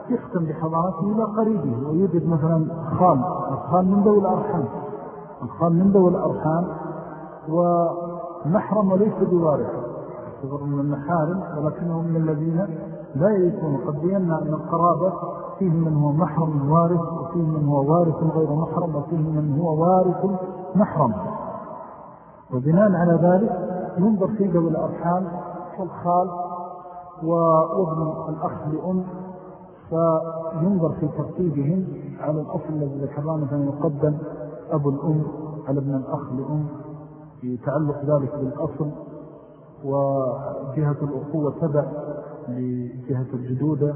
يختم بحضارته إلى قريبه ويوجد مثلا خال الخال من ذوي الأرحام. الخال من ذوي الأرحام ومحرم وليس بوارث. يعتبر من المحارم ولكنه من الذين لا يكون قد بينا أن القرابة فيه من هو محرم وارث وفيه من هو وارث غير محرم وفيه من هو وارث محرم. وبناء على ذلك ينظر في ذوي الأرحام كالخال وابن الأخ لأم فينظر في ترتيبهم على الأصل الذي ذكرنا فإن يقدم أبو الأم على ابن الأخ لأم يتعلق ذلك بالأصل وجهة الأخوة تبع لجهة الجدودة.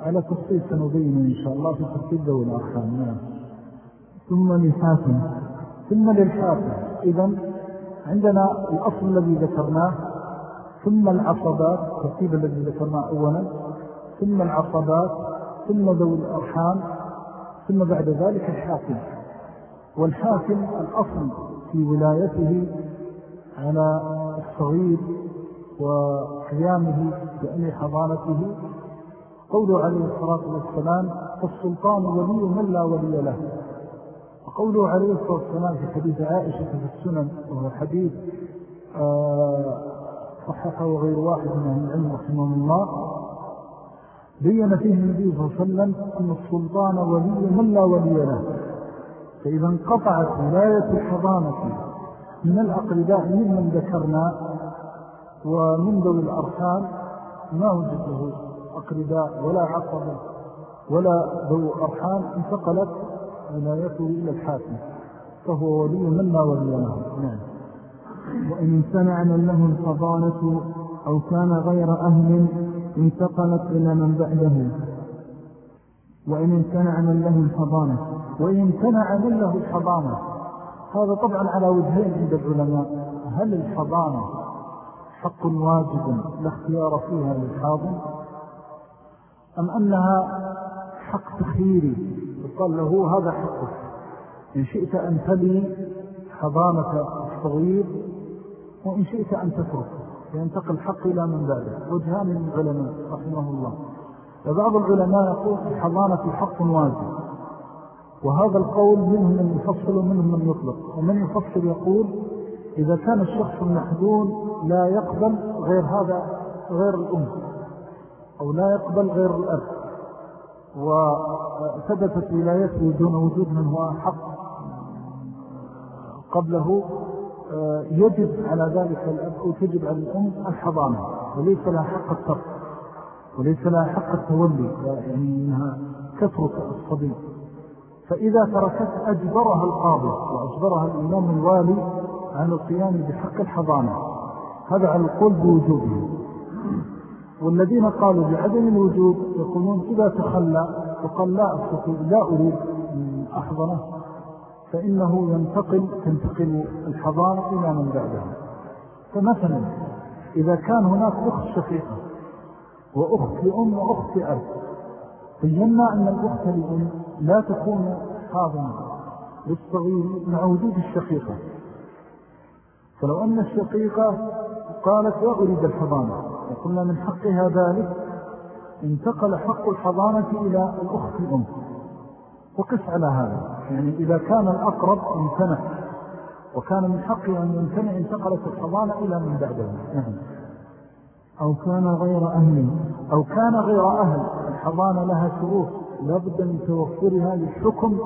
على تفصيل سنبين إن شاء الله في تفصيل ذوي الأرحام. نعم. ثم للحاكم. ثم للحاكم. إذن عندنا الأصل الذي ذكرناه ثم العصبات الترتيب الذي ذكرناه أولا. ثم العصبات ثم ذوي الأرحام ثم بعد ذلك الحاكم. والحاكم الأصل في ولايته على الصغير وقيامه بأمر حضانته. قوله عليه الصلاة والسلام السلطان ولي من لا ولي له. وقوله عليه الصلاة والسلام في حديث عائشة في السنن وهو حديث آه، صححه غير واحد من أهل العلم رحمه الله بين فيه النبي صلى الله عليه وسلم أن السلطان ولي من لا ولي له. فإذا انقطعت ولاية الحضانة من الأقرباء ممن ذكرنا ومن ذوي الأرحام ما وجد له أقرباء ولا عقب ولا ذو أرحام انتقلت ولايته إلى الحاكم فهو ولي من لا ولي له. نعم. وإن امتنع من له الحضانة أو كان غير أهل انتقلت إلى من بعده. وإن امتنع من له الحضانة وإن امتنع من له الحضانة هذا طبعا على وجهين عند العلماء. هل الحضانة حق واجب لا اختيار فيها للحاضن أم أنها حق تخييري؟ يقال له هذا حقك إن شئت أن تلي حضانة الصغير وإن شئت أن تترك ينتقل الحق إلى من بعده. وجهان من العلماء رحمه الله. فبعض العلماء يقول الحضانة حق واجب. وهذا القول منهم من يفصل ومنهم من يطلق. ومن يفصل يقول إذا كان الشخص المحدون لا يقبل غير هذا غير الأم أو لا يقبل غير الأب. وثبتت ولايته دون وجود من هو حق قبله يجب على ذلك الأب أو تجب على الأم الحضانة وليس لها حق الترك وليس لها حق التولي يعني إنها تترك الصبي. فإذا تركت أجبرها القاضي وأجبرها الإمام الوالي عن القيام بحق الحضانة. هذا على القول بوجوده والذين قالوا بعدم الوجود يقولون إذا تخلى وقال لا أستطيع لا أريد أحضنه. فإنه ينتقل تنتقل الحضانة إلى من بعدها. فمثلا إذا كان هناك أخت شقيقة وأخت لأم وأخت لأب بينا أن الأخت لأم لا تكون حاضنة للصغير مع وجود الشقيقة. فلو أن الشقيقة قالت لا أريد الحضانة وقلنا من حقها ذلك انتقل حق الحضانة إلى الأخت الأم. وقس على هذا. يعني إذا كان الأقرب امتنع وكان من حقه أن يمتنع انتقلت الحضانة إلى من بعده. يعني أو كان غير أهل أو كان غير أهل الحضانة لها شروط. لا بد من توفرها للحكم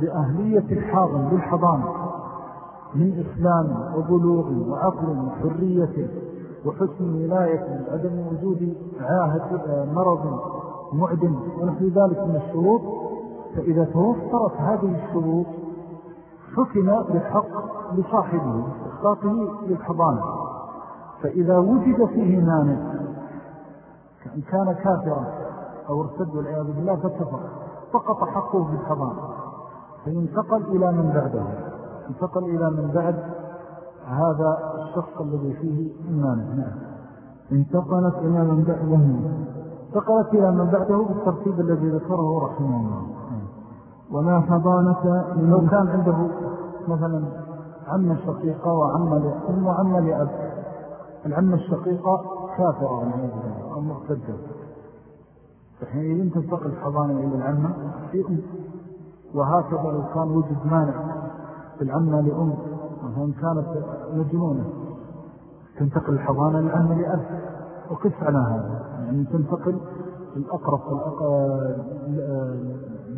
بأهلية الحاضن للحضانة من إسلام وبلوغ وعقل وحرية وحسن ولاية عدم وجود عاهد مرض معدم. ونحو ذلك من الشروط. فإذا توفرت هذه الشروط حكم بالحق لصاحبه إخلاقه للحضانة. فإذا وجد فيه مانع كأن كان كافرا أو ارتد والعياذ بالله فاتفق. فقط حقه بالحضانة فينتقل إلى من بعده. انتقل إلى من بعد هذا الشخص الذي فيه المانع نعم. انتقلت إلى من بعده. انتقلت إلى من بعده بالترتيب الذي ذكره رحمه الله. ولا حضانة لو كان عنده مثلا عم شقيقة وعم لأم وعم لأب. العم الشقيقة كافرة أو مرتدة فحينئذ تنتقل الحضانة إلى العمة في أم. وهكذا لو كان وجد مانع في العمة لأم وإن كانت مجنونة تنتقل الحضانة للعمة لأب. وقف على هذا. يعني تنتقل الأقرب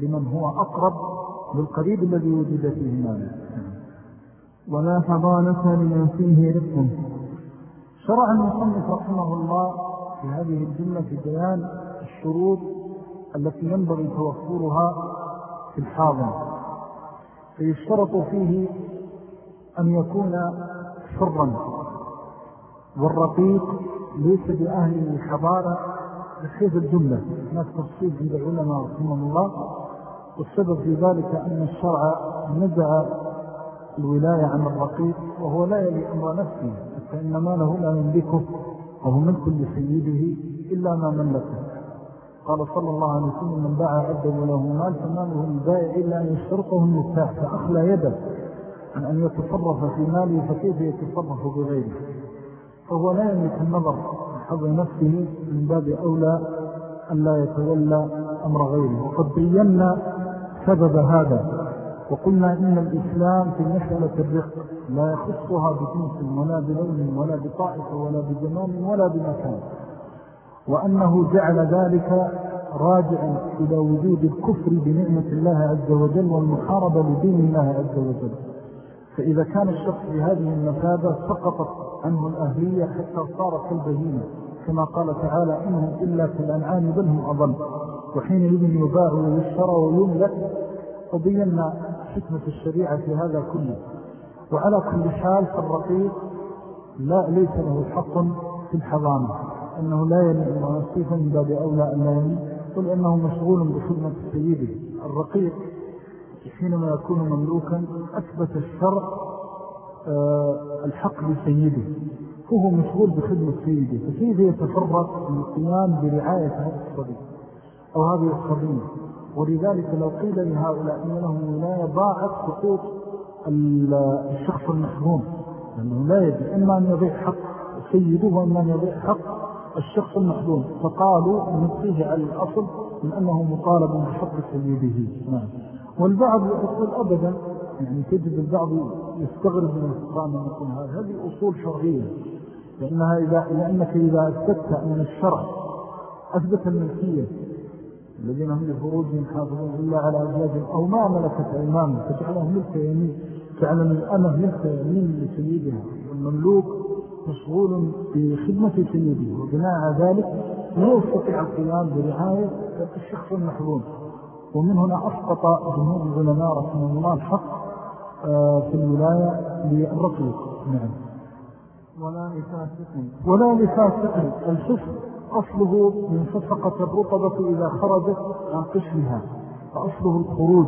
لمن هو أقرب للقريب الذي وجد فيه مانع ولا حضانة لمن فيه رفق شرع المصنف رحمه الله في هذه الجملة في بيان الشروط التي ينبغي توفرها في الحاضن. فيشترط فيه أن يكون حرا والرقيق ليس بأهل الحضارة بحيث الجملة هناك تفصيل عند العلماء رحمه الله. والسبب في ذلك أن الشرع نزع الولاية عن الرقيق وهو لا يلي أمر نفسه فإن ماله لا يملكه وهو ملك لسيده إلا ما ملكه. قال صلى الله عليه وسلم من باع عبدا وله مال فماله البائع إلا أن يشترطه النساء فأخلى يده عن أن يتصرف في ماله فكيف يتصرف بغيره؟ فهو لا يملك النظر حظ نفسه من باب أولى أن لا يتولى أمر غيره. وقد بينا سبب هذا. وقلنا إن الإسلام في مسألة الرق لا يخصها بجنس ولا بلون ولا بطائفة ولا بزمان ولا بمكان. وأنه جعل ذلك راجعا إلى وجود الكفر بنعمة الله عز وجل والمحاربة لدين الله عز وجل. فإذا كان الشخص بهذه المثابة سقطت عنه الأهلية حتى صار كالبهيمة كما قال تعالى إنهم إلا كالأنعام بل هم أضل. وحينئذ يباع ويشترى ويملك وبينا حكمة الشريعة في هذا كله. وعلى كل حال فالرقيق لا ليس له حق في الحضانة. أنه لا يلي أنه نصيفا من باب أولى أن لا يلي قل أنه مشغول بخدمة سيده. الرقيق حينما يكون مملوكا أثبت الشرع آه، الحق لسيده. فهو مشغول بخدمة سيده فكيف يتفرق القيام برعاية هذا الصديق. أو هذه ولذلك لو قيل لهؤلاء أن لهم ولاية ضاعت حقوق الشخص المحروم. لأنه لا يجب إما أن يضيع حق سيده وأن يضيع حق الشخص المحظوم فقالوا نبقيه على الأصل من أنه مطالب بحق سيده. نعم. والبعض يقول أبدا يعني تجد البعض يستغرب من الفقام أن يكون هذه أصول شرعية. لأنها إذا لأنك إذا أثبتت أن الشرع أثبت الملكية الذين هم لفروجهم حافظون إلا على أزواجهم أو ما ملكت أيمانهم فجعلهم ملك يمين جعل الأمة ملك يمين لسيدها والمملوك مشغول بخدمة سيده وبناء على ذلك لا يستطيع القيام برعاية الشخص المحظوظ. ومن هنا أسقط جمهور العلماء رحمه الله الحق آه، في الولاية للرقيق. نعم. ولا لفاسق. ولا لفاسق. الفسق أصله من فسقة الرطبة إذا خرجت عن قشرها فأصله الخروج.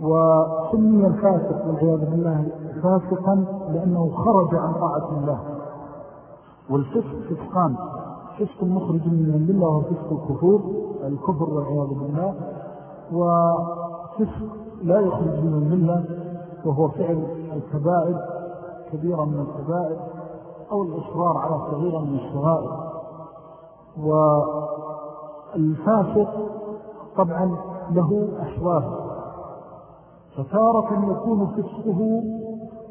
وسمي الفاسق والعياذ بالله فاسقا لأنه خرج عن طاعة الله. والفسق فسقان. فسق مخرج من الملة وهو فسق الكفور الكفر والعياذ بالله. وفسق لا يخرج من الملة وهو فعل الكبائر كبيرة من الكبائر أو الإصرار على صغيرة من الصغائر والفاسق طبعا له أحوال فتارة يكون فسقه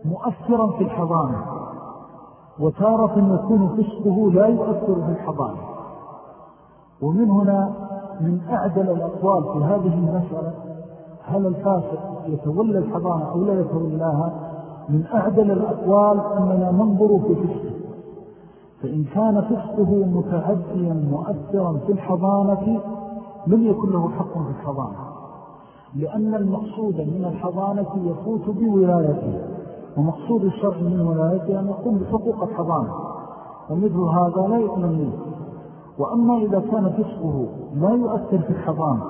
مؤثرا في الحضانة وتارة يكون فسقه لا يؤثر في الحضانة. ومن هنا من أعدل الأقوال في هذه المسألة هل الفاسق يتولى الحضانة أو لا يتولاها؟ من أعدل الأقوال أننا ننظر في فسقه. فإن كان فسقه متعديا مؤثرا في الحضانة لم يكن له حق في الحضانة. لأن المقصود من الحضانة يفوت بولايته ومقصود الشرع من ولايته أن يقوم بحقوق الحضانة ومثل هذا لا يؤمن منه. وأما إذا كان فسقه لا يؤثر في الحضانة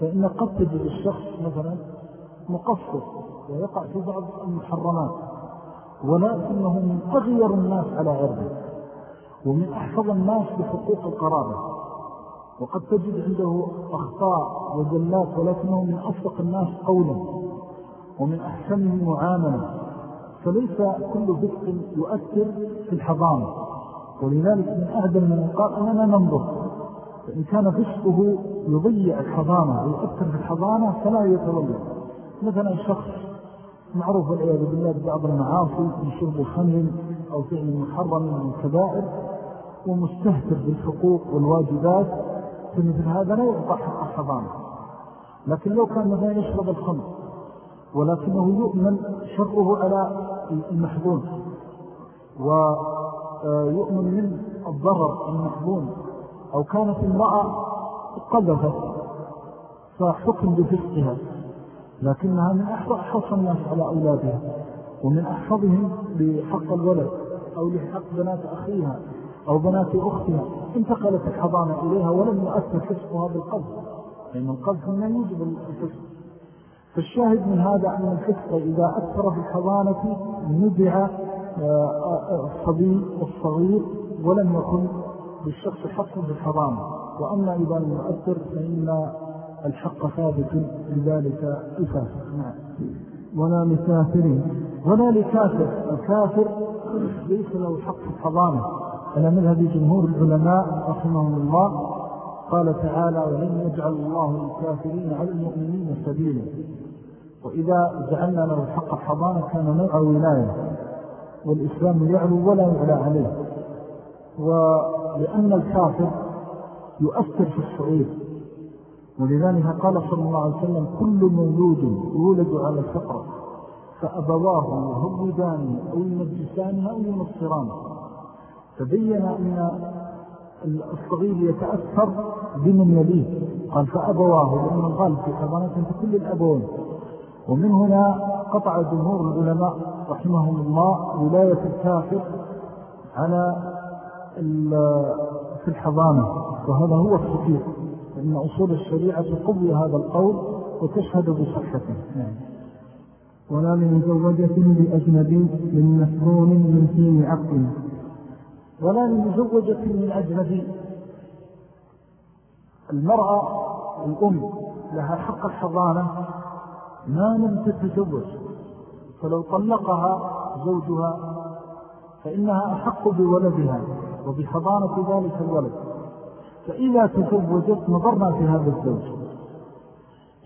فإن قد تجد الشخص مثلا مقصر ويقع في بعض المحرمات. ولكنه من أغير الناس على عرضه ومن أحفظ الناس بحقوق القرابة. وقد تجد عنده أخطاء وزلات ولكنه من أصدق الناس قولا ومن أحسنه معاملة فليس كل فسق يؤثر في الحضانة ولذلك من أعدل من قال أننا ننظر. فإن كان فسقه يضيع الحضانة ويؤثر في الحضانة فلا يتولى. مثلا شخص معروف والعياذ بالله ببعض المعاصي من شرب الخمر أو فعل محرم من الكبائر ومستهتر بالحقوق والواجبات فمثل هذا لا يعطى حق الحضانة. لكن لو كان مثلا يشرب الخمر ولكنه يؤمن شره على المحظون ويؤمن من الضرر المحظون أو كانت امرأة قذفت فحكم بفسقها. لكنها من أحرص الناس على أولادها ومن أحفظهم لحق الولد أو لحق بنات أخيها أو بنات أختها. انتقلت الحضانة إليها ولم يؤثر فسقها بالقلب لأن القلب من يجب الفسق فالشاهد من هذا أن الفسق إذا أثر في الحضانة نبع آه، الصبي الصغير ولم يكن بالشخص حق بالحضانة وأما إذا لم يؤثر فإن الحق ثابت لذلك إفاسق نعم. ولا لكافر ولا لكافر الكافر ليس له حق الحضانة. على مذهب جمهور العلماء رحمهم الله. قال تعالى ولن يجعل الله الكافرين على المؤمنين سبيلا. وإذا جعلنا له الحق الحضانة كان نوع ولاية. والإسلام يعلو ولا يعلى عليه. ولأن الكافر يؤثر في الصعيد ولذلك قال صلى الله عليه وسلم كل مولود يولد على الفقر فأبواه يهودانه أو يمجسانه أو ينصرانه فبين أن الصغير يتأثر بمن يليه. قال فأبواه. لأن الغالب في حضانة في كل الأبوين. ومن هنا قطع جمهور العلماء رحمهم الله ولاية الكافر على في الحضانة وهذا هو الصحيح لأن أصول الشريعة تقوي هذا القول وتشهد بصحته. نعم. ولا لمزوجة لأجنبي من مفرون من حين عقل ولا لمزوجة من أجنبي المرأة الأم لها حق الحضانة ما لم تتزوج. فلو طلقها زوجها فإنها أحق بولدها وبحضانة ذلك الولد. فإذا تزوجت نظرنا في هذا الزوج.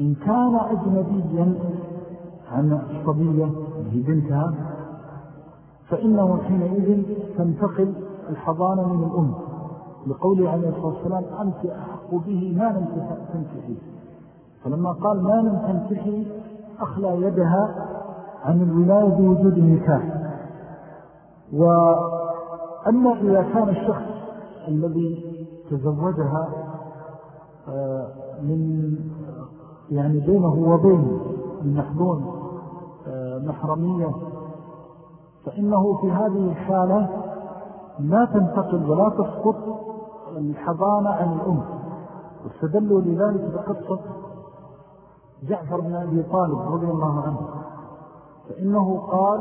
إن كان أجنبيا عن الصبية به بنتها فإنه حينئذ تنتقل الحضانة من الأم. لقوله عليه الصلاة والسلام أنت أحق به ما لم تنتحي. فلما قال ما لم تنتحي أخلى يدها عن الولاية بوجود النكاح. وأما إذا كان الشخص الذي تزوجها آه، من يعني بينه وبين المحظون آه، محرمية. فإنه في هذه الحالة لا تنتقل ولا تسقط الحضانة عن الأم. واستدلوا لذلك بقصة جعفر بن أبي طالب رضي الله عنه. فإنه قال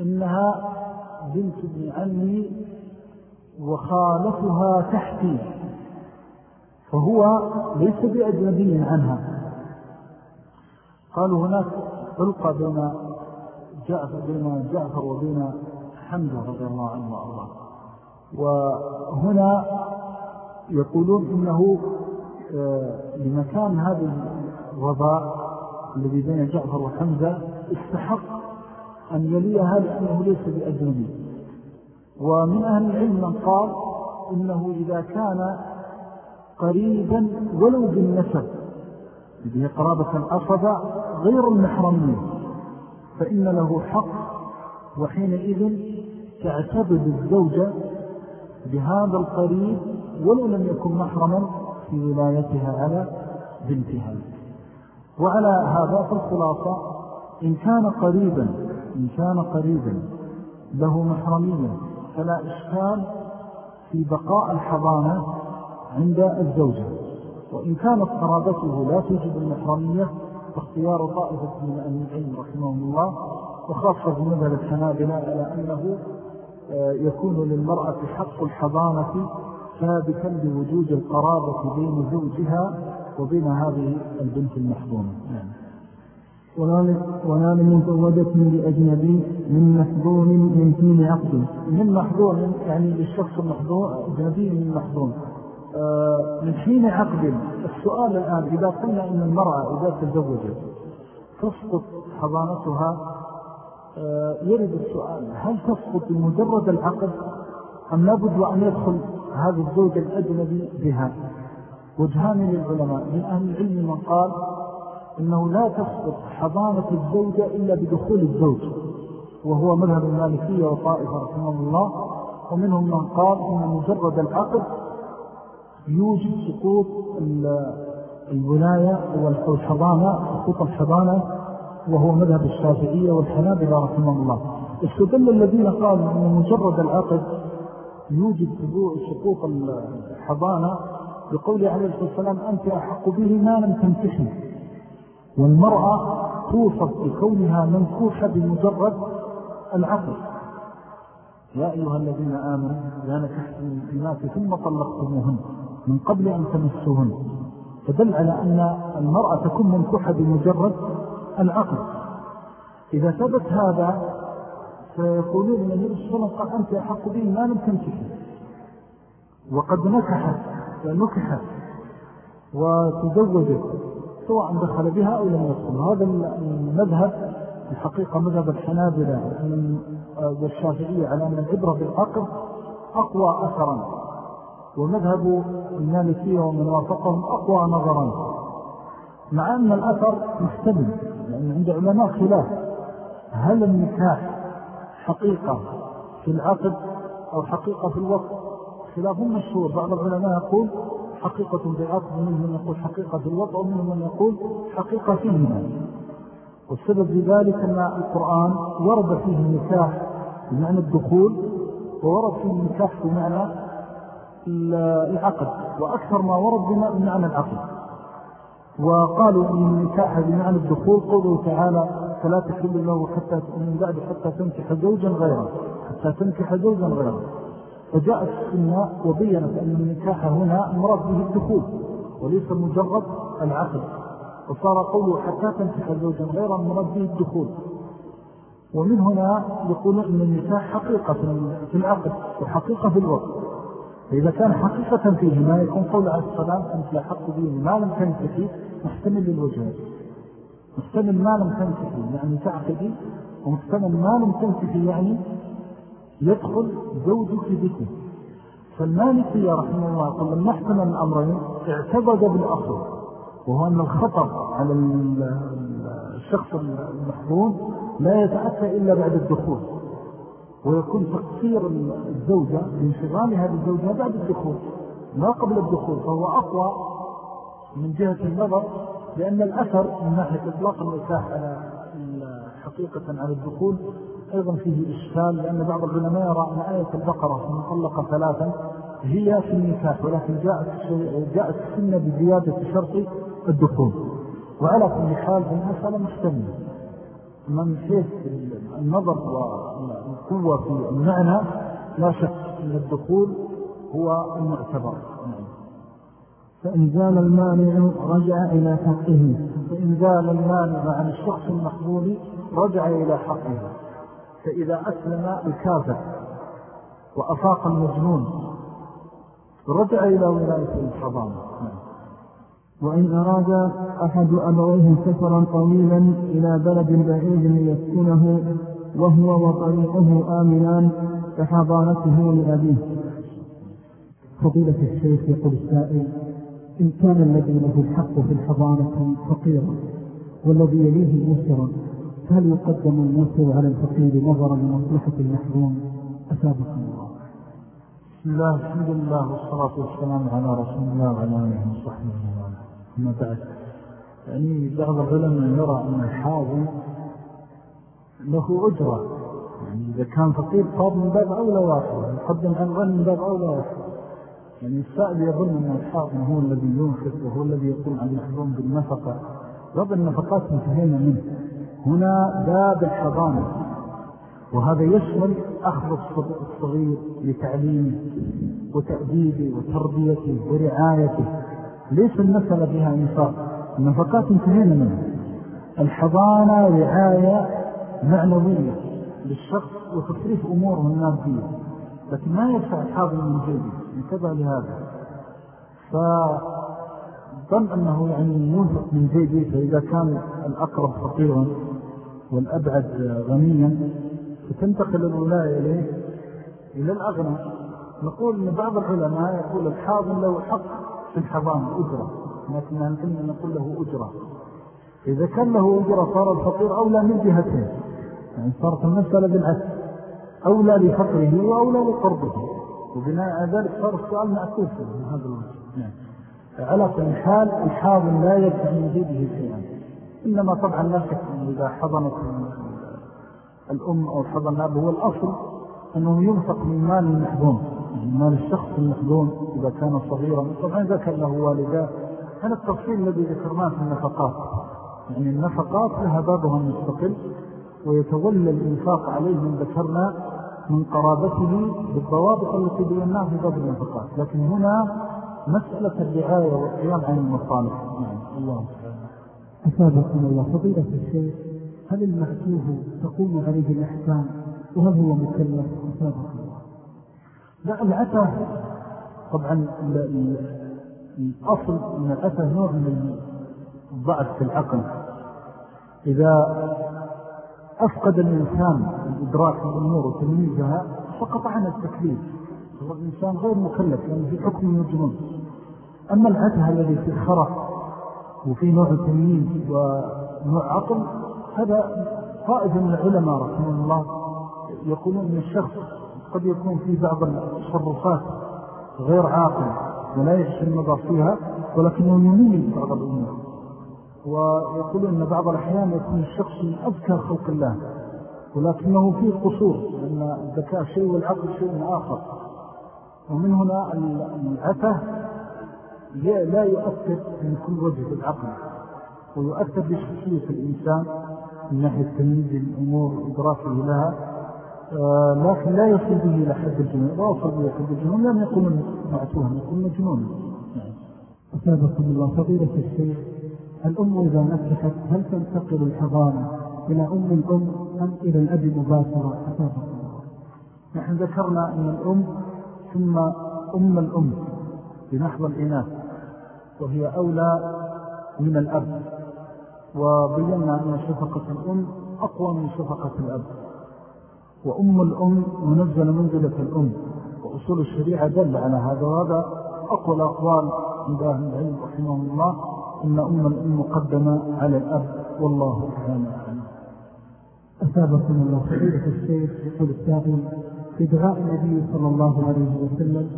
إنها بنت ابن عمي وخالتها تحتي فهو ليس بأجنبي عنها. قالوا هناك ألقى بين جعفر, بين جعفر وبين حمزة رضي الله عنه وأرضاه. وهنا يقولون إنه آه، لمكان هذا الرضاء الذي بين جعفر وحمزة استحق أن يليها لأنه ليس بأجنبي. ومن أهل العلم من قال إنه إذا كان قريبا ولو بالنسب هي قرابة الأصدع غير المحرمين فإن له حق وحينئذ تعتبد الزوجة بهذا القريب ولو لم يكن محرما في ولايتها على بنتها. وعلى هذا فالخلاصة إن كان قريبا إن كان قريبا له محرمية فلا إشكال في بقاء الحضانة عند الزوجة. وإن كانت قرابته لا توجد المحرمية فاختيار طائفة من أهل رحمه الله وخاصة في مذهب الحنابلة على أنه آه، يكون للمرأة حق الحضانة ثابتا لوجود القرابة بين زوجها وبين هذه البنت المحضونة ولا من مزوجة لأجنبي من محضون من حين عقد. من محضون يعني للشخص المحضون أجنبي من محضون آه، من حين عقد. السؤال الآن إذا قلنا إن المرأة إذا تزوجت تسقط حضانتها آه، يرد السؤال هل تسقط بمجرد العقد أم لابد أن يدخل هذا الزوج الأجنبي بها؟ وجهان للعلماء. من أهل العلم من قال إنه لا تسقط حضانة الزوجة إلا بدخول الزوج وهو مذهب المالكية وطائفة رحمه الله. ومنهم من قال إن مجرد العقد يوجد سقوط الولاية والحضانة سقوط الحضانة وهو مذهب الشافعية والحنابلة رحمه الله. استدل الذين قالوا أن مجرد العقد يوجد سقوط الحضانة بقول عليه الصلاة والسلام أنت أحق به ما لم تنتحي والمرأة توصف بكونها منكوحة بمجرد العقد يا أيها الذين آمنوا إذا نكحتم الناس ثم طلقتموهن من قبل أن تمسوهن فدل على أن المرأة تكون منكوحة بمجرد العقل. إذا ثبت هذا فيقولون من وسلم قال أنت أحق به ما لم تنكحي وقد نكحت نكحت وتزوجت. سواء دخل بها أو لم يدخل. هذا المذهب الحقيقة مذهب الحنابلة والشافعية على أن العبرة بالعقل أقوى أثرا ومذهب المالكية ومن وافقهم أقوى نظرا مع أن الأثر محتمل يعني عند علماء خلاف. هل النكاح حقيقة في العقد أو حقيقة في الوقت؟ خلاف مشهور. بعض العلماء يقول حقيقة في العقد ومنهم من يقول حقيقة الوقت ومنهم من يقول حقيقة فيهما. والسبب لذلك أن القرآن ورد فيه النكاح بمعنى الدخول وورد فيه النكاح بمعنى العقد وأكثر ما ورد بمعنى العقد. وقالوا أن النكاح بمعنى الدخول قوله تعالى فلا تحل له حتى من بعد حتى تنكح زوجا غيره حتى تنكح زوجا غيره. فجاءت السنة وبينت أن النكاح هنا مراد به الدخول وليس مجرد العقل وصار قوله حتى تنكح زوجا غيره مراد به الدخول. ومن هنا يقولون أن النكاح حقيقة في العقد وحقيقة في الوقت. فإذا كان حقيقة فيه ما يكون قول عليه السلام أنت لحق به ما لم تنتهي محتمل للوجهات محتمل ما لم تنتهي يعني تعقدي ومحتمل ما لم تنتهي يعني يدخل زوجك بك فالمالكية رحمه الله يقول لما احتمل الأمرين اعتبد بالأصل وهو أن الخطر على الشخص المحظوظ لا يتأتى إلا بعد الدخول. ويكون تقصير الزوجة بانشغالها بالزوجة بعد الدخول ما قبل الدخول فهو أقوى من جهة النظر لأن الأثر من ناحية إطلاق النكاح على حقيقة على الدخول أيضا فيه إشكال لأن بعض العلماء يرى أن آية البقرة من طلق ثلاثا هي في النكاح ولكن جاءت, جاءت السنة بزيادة شرط الدخول. وعلى كل حال المسألة مستمنة من حيث النظر والقوة في المعنى لا شك أن الدخول هو المعتبر. فإن زال المانع رجع إلى حقه. فإن زال المانع عن الشخص المقبول رجع إلى حقه. فإذا أسلم الكافر وأفاق المجنون رجع إلى ولاية الحضانة. وإن أراد أحد أبويه سفرا طويلا إلى بلد بعيد ليسكنه وهو وطريقه آمنان فحضانته لأبيه. فضيلة الشيخ يقول السائل إن كان الذي له الحق في الحضانة فقيرا والذي يليه موسرا فهل يقدم الموسر على الفقير نظرا لمصلحة المحروم؟ أسابقا الله. بسم الله الحمد لله والصلاة والسلام على رسول الله وعلى آله وصحبه أما بعد يعني بعض العلماء يرى أن الحاضن له أجرة. يعني إذا كان فقير صاب من باب أولى واحد يقدم عن غني من باب أولى واحد يعني السائل يظن أن الحاضن هو الذي ينفق وهو الذي يقوم عن الحضون بالنفقة. بعض النفقات انتهينا منه. هنا باب الحضانة. وهذا يشمل أخذ الصغير لتعليمه وتأديبه وتربيته ورعايته. ليس المسألة فيها إنفاق. النفقات انتهينا منها. الحضانة رعاية معنوية للشخص وتصريف أموره المادية. لكن ما يدفع الحاضر من جيبه. انتبه لهذا. فظن أنه يعني ينفق من جيبه. فإذا كان الأقرب فقيرا والأبعد غنيا فتنتقل الولاية إليه إلى الأغنى. نقول أن بعض العلماء يقول الحاضر له حق في الحضان أجرة. لكنها نحن نقول له أجرة. إذا كان له أجرة صار الفقير أولى من جهتين يعني صارت المسألة بالعكس. أولى لفقره وأولى لقربه. وبناء ذلك صار السؤال معكوف من هذا الوجه. يعني على كل حال الحاضن لا يدفع من جيده شيئا. إنما طبعا لا شك إذا حضنت الأم أو حضن الأب هو الأصل أنه ينفق من مال المحضون مال الشخص المخدوم إذا كان صغيرا. طبعا كان له والدات هذا التفصيل الذي ذكرناه في النفقات. يعني النفقات لها بابها المستقل ويتولى الإنفاق عليه من ذكرنا من قرابته بالضوابط التي بيناها في باب النفقات. لكن هنا مسألة الرعاية والقيام عن المصالح. يعني الله. أسابقنا الله. فضيلة الشيخ هل المعتوه تقوم عليه الأحكام وهل هو مكلف؟ أسابق لا العتا طبعا الأصل من العتا نوع من الضعف في العقل. إذا أفقد الإنسان الإدراك الأمور وتمييزها فقط عن التكليف. هو الإنسان غير مكلف لأنه في حكم الجنون أما العته الذي في خرق وفي نوع تمييز ونوع عقل هذا طائفة من العلماء رحمه الله يقولون أن الشخص قد يكون في بعض التصرفات غير عاقل ولا يحسن النظر فيها ولكنه يميل بعض الأمور. ويقول أن بعض الأحيان يكون الشخص من أذكى خلق الله ولكنه فيه قصور لأن الذكاء شيء والعقل شيء آخر. ومن هنا العته لا يؤثر من كل وجه العقل ويؤثر بشخصية الإنسان من ناحية تمييز الأمور وإدراكه لها آه، لكن لا يصل به إلى حد الجنون. لا يصل به إلى حد الجنون لم يكون معتوها يكون مجنون أسابقكم الله. فضيلة الشيخ الأم إذا نفحت هل تنتقل الحضانة إلى أم الأم أم إلى الأب مباشرة؟ أسابق الله. نحن ذكرنا أن الأم ثم أم الأم بنحو الإناث. وهي أولى من الأب. وبينا أن شفقة الأم أقوى من شفقة الأب. وأم الأم منزل منزلة الأم. وأصول الشريعة دل على هذا وهذا. أقوى الأقوال عند أهل العلم رحمه الله أن أم الأم مقدمة على الأب. والله أعلم أثابكم الله فضيلة الشيخ يقول في دعاء النبي صلى الله عليه وسلم.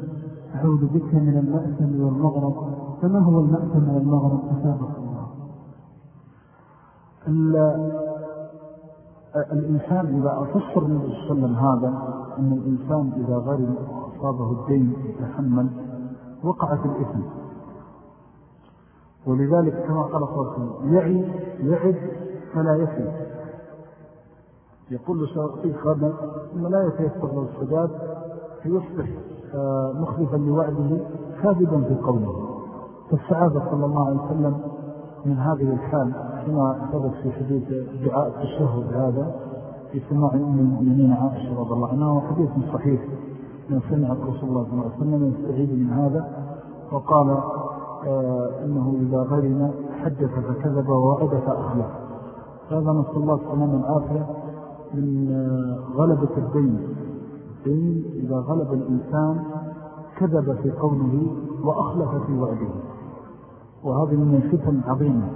أعوذ بك من المأثم والمغرب فما هو المأثم والمغرب أثابكم الله الإنسان إذا أفسر عليه وسلم هذا أن الإنسان إذا غرم وأصابه الدين يتحمل وقع في الإثم. ولذلك كما قال صلى يعي يعد فلا يفي يقول لشرطيك هذا أنه لا يتيسر له السداد فيصبح آه، مخلفا لوعده كاذبا في قوله فالسعادة صلى الله عليه وسلم من هذه الحال كما ثبت في حديث دعاء التشهد هذا في سماع أم المؤمنين عائشة رضي الله عنها وحديث صحيح. من سمع رسول الله صلى الله عليه وسلم يستعيد من هذا وقال آه إنه إذا غرم حدث فكذب ووعد فأخلف هذا نسأل الله سبحانه العافية من آه غلبة الدين. الدين إذا غلب الإنسان كذب في قوله وأخلف في وعده. وهذه من الفتن عظيمة.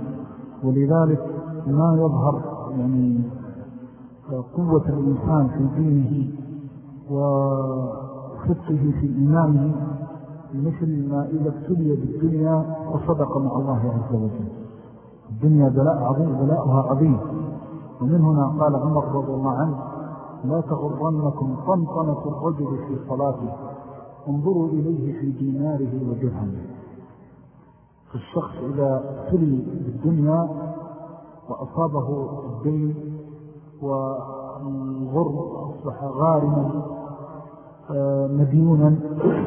ولذلك ما يظهر يعني قوة الإنسان في دينه وخطه في إيمانه مثل ما إذا ابتلي بالدنيا وصدق مع الله عز وجل. الدنيا بلاء عظيم بلاؤها عظيم. ومن هنا قال عمر رضي الله عنه لا تغرنكم طنطنة الرجل في صلاته. انظروا إليه في ديناره ودرهمه الشخص إذا ابتلي بالدنيا وأصابه الدين والغرب أصبح غارما آه، مديونا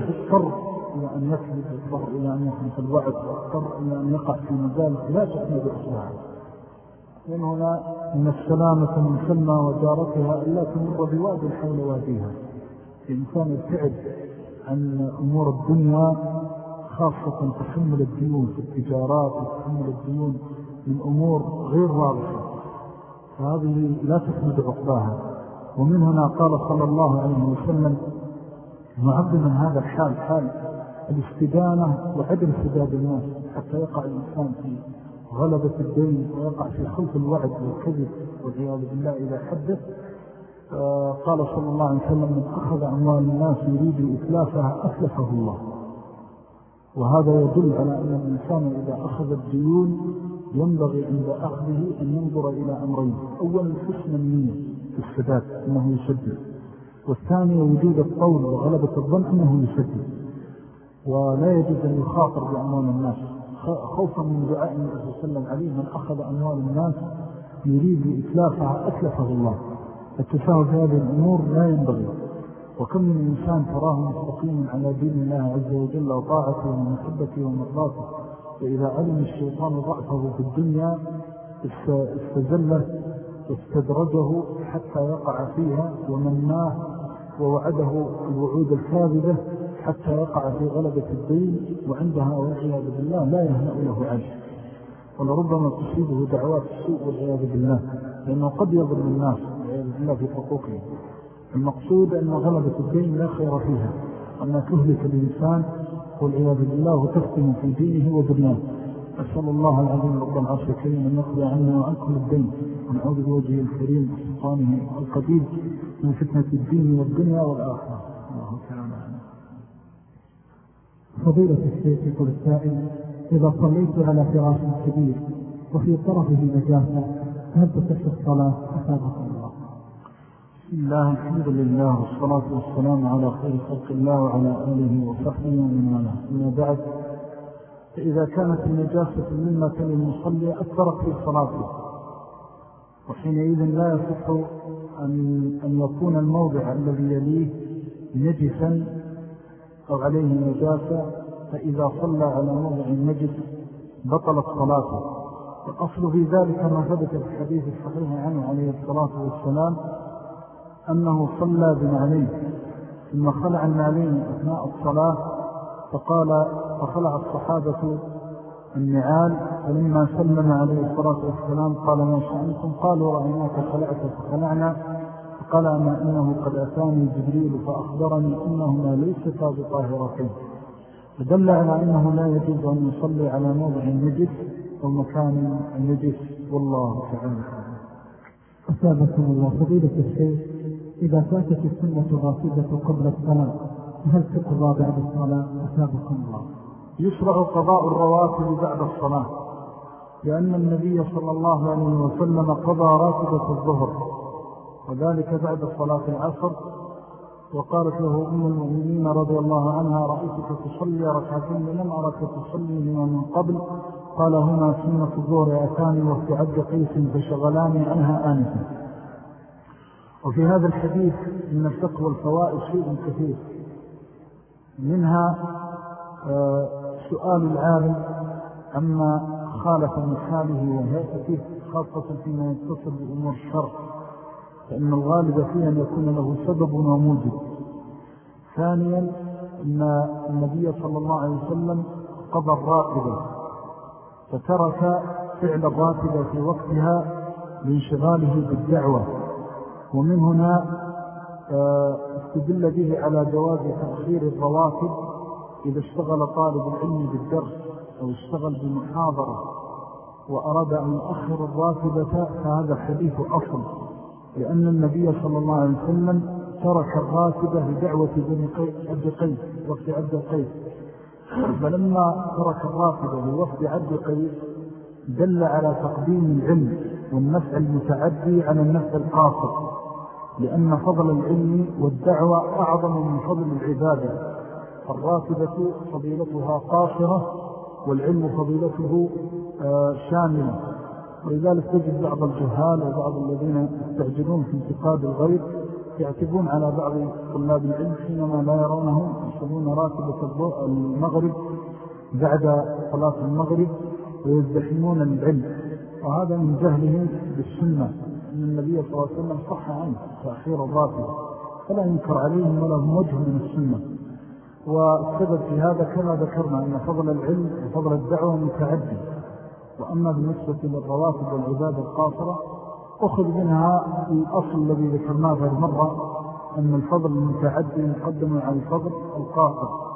اضطر إلى أن يكذب اضطر إلى أن يخلف الوعد واضطر إلى أن يقع في مجال لا تحمد أصبعها من هنا إن السلامة من سلمى وجارتها إلا تمر بواد حول واديها. الإنسان يبتعد عن أمور الدنيا خاصة تحمل الديون في التجارات وتحمل الديون من أمور غير واضحة فهذه لا تحمد عقباها. ومن هنا قال صلى الله عليه وسلم من هذا الحال حال الاستدانة وعدم سداد الناس حتى يقع الإنسان في غلبة الدين ويقع في خلف الوعد والكذب والعياذ بالله إذا حدث آه، قال صلى الله عليه وسلم من أخذ أموال الناس يريد إتلافها أتلفه الله. وهذا يدل على أن الإنسان إذا أخذ الديون ينبغي عند أخذه أن ينظر إلى أمرين. أولا حسن النية في السداد أنه يسدد والثاني وجود الطول وغلبة الظن أنه يسدد ولا يجوز أن يخاطر بأموال الناس. خوفا من دعاء النبي صلى الله عليه وسلم عليه من أخذ أموال الناس يريد إتلافها أتلفه الله. التفاهم في هذه الأمور لا ينبغي. وكم من إنسان تراه مستقيم على دين الله عز وجل وطاعته ومحبته ومرضاته وإذا علم الشيطان ضعفه في الدنيا استزله واستدرجه حتى يقع فيها ومناه ووعده الوعود الكاذبة حتى يقع في غلبة الدين وعندها والعياذ بالله لا يهنأ له عيش. ولربما تصيبه دعوات السوء والعياذ بالله لأنه قد يظلم الناس والعياذ بالله في حقوقهم. المقصود أن غلبة الدين لا خير فيها. أن تهلك الإنسان والعياذ بالله وتفتن في دينه ودنياه أسأل الله العظيم رب العرش الكريم أن يقضي عنا وعنكم الدين. ونعوذ بوجهه الكريم وسلطانه القدير من فتنة الدين والدنيا والآخرة. الله تعالى فضيلة الشيخ يقول السائل إذا صليت على فراش كبير وفي طرفه نجاسة هل تصح الصلاة؟ الله بسم الله الحمد لله والصلاة والسلام على خير خلق الله وعلى آله وصحبه ومن والاه. أما بعد فإذا كانت النجاسة مما كان المصلي أثرت في صلاته وحينئذ لا يصح أن, أن يكون الموضع الذي يليه نجسا أو عليه نجاسة فإذا صلى على موضع النجس بطلت صلاته. الأصل في ذلك ما ثبت في الحديث الصحيح عنه عليه الصلاة والسلام أنه صلى بنعليه ثم خلع النعلين أثناء الصلاة فقال فخلع الصحابة النعال فلما سلم عليه الصلاة والسلام قال ما شأنكم؟ قالوا رأيناك خلعت فخلعنا. فقال أما إنه قد أتاني جبريل فأخبرني إنهما ليستا بطاهرتين. فدل على أنه لا يجوز أن يصلي على موضع النجس أو مكان النجس والله تعالى أسابكم الله. فضيلة الشيخ إذا فاتت السنة الرافدة قبل الصلاة هل تقضى بعد الصلاة؟ أسابكم الله. يشرع قضاء الرواتب بعد الصلاة لأن النبي صلى الله عليه وسلم قضى راتبة الظهر وذلك بعد صلاة العصر. وقالت له أم المؤمنين رضي الله عنها رأيتك تصلي ركعتين لم أرك تصليهما من قبل. قال هما سنة الظهر أتاني وفي عبد قيس فشغلاني عنها آنفا. وفي هذا الحديث من الفقه والفوائد شيء كثير. منها آه، سؤال العالم عما خالف من حاله وهيئته خاصة فيما يتصل بأمور الشر فإن الغالب فيه أن يكون له سبب وموجب. ثانيا أن النبي صلى الله عليه وسلم قضى الراتبة فترك فعل الراتبة في وقتها لانشغاله بالدعوة. ومن هنا آه، استدل به على جواز تأخير الرواتب إذا اشتغل طالب العلم بالدرس أو اشتغل بمحاضرة وأراد أن يؤخر الراتبة فهذا الحديث أصل لأن النبي صلى الله عليه وسلم ترك الراتبة لدعوة بن عبد قيس وفد عبد القيس فلما ترك الراتبة لوفد عبد قيس دل على تقديم العلم. والنفع المتعدي على النفع القاصر لأن فضل العلم والدعوة أعظم من فضل العبادة. الراتبة فضيلتها قاصرة والعلم فضيلته آه، شاملة. ولذلك تجد بعض الجهال وبعض الذين يستعجلون في انتقاد الغير يعتبون على بعض طلاب العلم حينما لا يرونهم يصلون راتبة المغرب بعد صلاة المغرب ويزدحمون العلم. وهذا من جهلهم بالسنة أن النبي صلى الله عليه وسلم صح عنه تأخير الراتبة فلا ينكر عليهم ولهم وجه من السنة. والسبب في هذا كما ذكرنا أن فضل العلم وفضل الدعوة متعدي. وأما بالنسبة للرواتب والعبادة القاصرة أخذ منها الأصل الذي ذكرناه في المرة أن الفضل المتعدي مقدم على الفضل القاصر.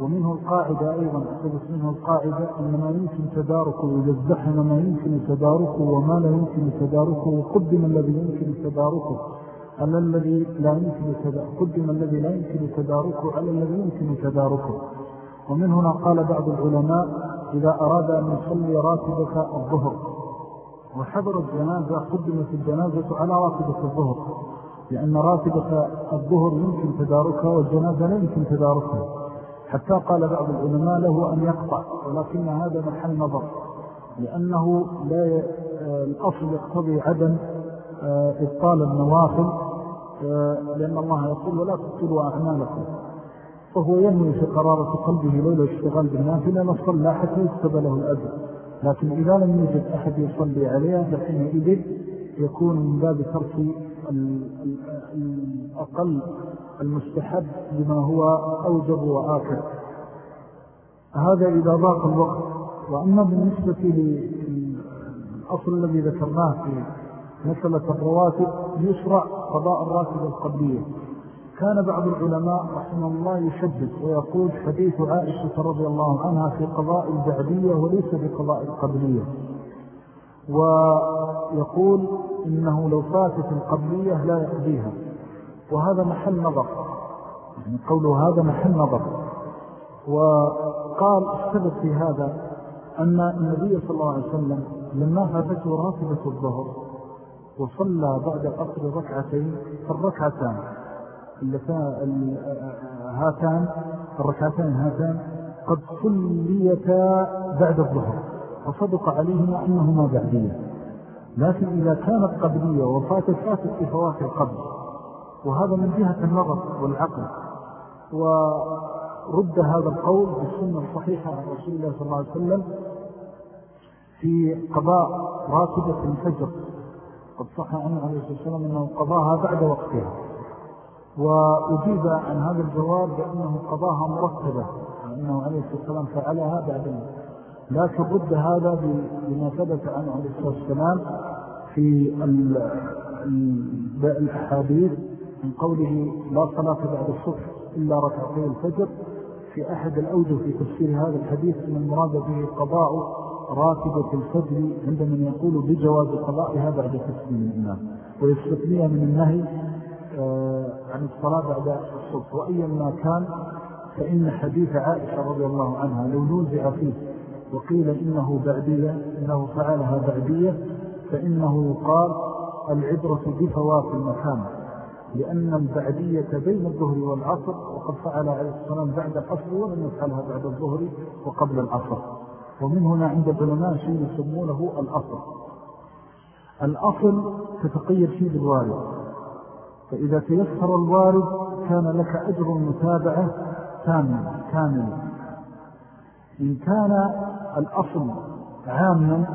ومنه القاعدة أيضا أخذت منه القاعدة أن ما يمكن تداركه إذا ازدحم ما يمكن تداركه وما لا يمكن تداركه وقدم الذي يمكن تداركه على الذي لا يمكن تداركه قدم الذي لا يمكن تداركه على الذي يمكن تداركه. ومن هنا قال بعض العلماء إذا أراد أن يصلي راتبة الظهر. وحضر الجنازة قدمت الجنازة على راتبة الظهر لأن راتبة الظهر يمكن تداركها والجنازة لا يمكن تداركها. حتى قال بعض العلماء له أن يقطع ولكن هذا محل نظر لأنه لا الأصل يقتضي عدم آه، إبطال النوافل آه، لأن الله يقول ولا تبطلوا أعمالكم. فهو ينوي في قرارة قلبه لولا اشتغال بالنافلة لصلى حتى يكتب له الأجر. لكن إذا لم يجد أحد يصلي عليها فحينئذ يكون من باب ترك الأقل المستحب لما هو أوجب وآكد هذا إذا ضاق الوقت. وأما بالنسبة للأصل الذي ذكرناه في مسألة الرواتب يشرع قضاء الراتب القبلية. كان بعض العلماء رحمه الله يشدد ويقول حديث عائشة رضي الله عنها في قضاء البعدية وليس في قضاء القبلية. ويقول إنه لو فاتت القبلية لا يقضيها وهذا محل نظر. يعني قوله هذا محل نظر. وقال السبب في هذا أن النبي صلى الله عليه وسلم لما فاتته راتبة الظهر وصلى بعد الأصل ركعتين فالركعتان هاتان الركعتين هاتان قد صليتا بعد الظهر. وصدق عليهما أنهما بعدية لكن إذا كانت قبلية وفاتت فاتت في فوات القبل وهذا من جهة النظر والعقل ورد هذا القول بالسنة الصحيحة عن رسول الله صلى الله عليه وسلم في قضاء راتبة الفجر. قد صح عنه عليه الصلاة والسلام أنه قضاها بعد وقتها. وأجيب عن هذا الجواب بأنه قضاها مرتبة أنه عليه الصلاة والسلام فعلها بعد لكن رد هذا بما ثبت عنه عليه الصلاة والسلام في الأحاديث من قوله لا صلاة بعد الصبح إلا ركعتي الفجر. في أحد الأوجه في تفسير هذا الحديث أن المراد به قضاء راتبة الفجر عند من يقول بجواز قضائها بعد تسليم الإمام ويستثنيها من النهي آه، عن الصلاة بعد الصبح. وأيا ما كان فإن حديث عائشة رضي الله عنها لو نوزع فيه وقيل إنه بعدية إنه فعلها بعدية فإنه يقال العبرة بفوات المكان لأن البعدية بين الظهر والعصر وقد فعل عليه السلام بعد العصر ولم يفعلها بعد الظهر وقبل العصر. ومن هنا عند شيء يسمونه الأصل. الأصل تتقيد فيه بالوارد. فإذا تيسر الوارد كان لك أجر المتابعة كامل كامل. إن كان الأصل عاما.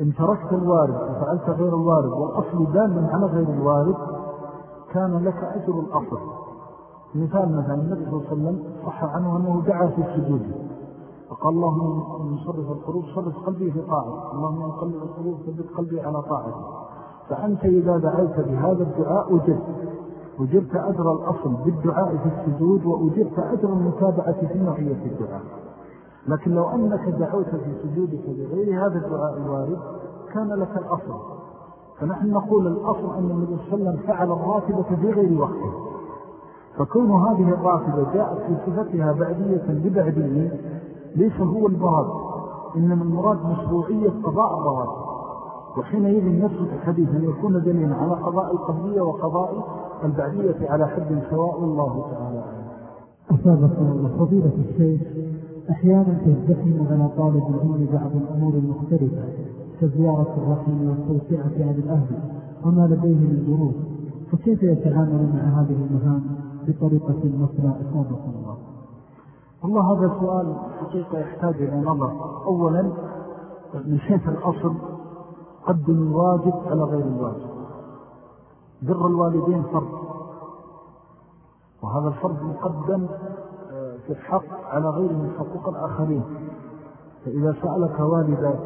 إن تركت الوارد وفعلت غير الوارد والأصل دال على غير الوارد كان لك أجر الأصل. مثال مثلا النبي صلى الله عليه وسلم صح عنه أنه دعا في السجود. فقال اللهم من صرف القلوب صرف قلبي في طاعة اللهم من قلب القلوب ثبت قلبي على طاعته فأنت إذا دعيت بهذا الدعاء أجرت أجرت أجر الأصل بالدعاء في السجود وأجرت أجر المتابعة في نوعية الدعاء. لكن لو أنك دعوت في سجودك بغير هذا الدعاء الوارد كان لك الأصل. فنحن نقول الأصل أن النبي صلى الله عليه وسلم فعل الراتبة في غير وقته. فكون هذه الراتبة جاءت في صفتها بعدية ببعدية ليس هو المراد إنما المراد مشروعية قضاء الرواتب وحينئذ يثبت الحديث أن يكون دليلا على قضاء القبلية وقضاء البعدية على حد سواء الله تعالى أصابكم الله فضيلة الشيخ أحيانا تزدحم على طالب العلم بعض الأمور المختلفة كزيارة الرحم والتوسعة عن الأهل وما لديه من ظروف فكيف يتعامل مع هذه المهام بطريقة مثلى أصابكم الله؟ والله هذا سؤال حقيقة يحتاج إلى نظر؟ أولا من حيث الأصل قدم الواجب على غير الواجب. بر الوالدين فرض وهذا الفرض مقدم الحق على غير من حقوق الآخرين. فإذا سألك والدك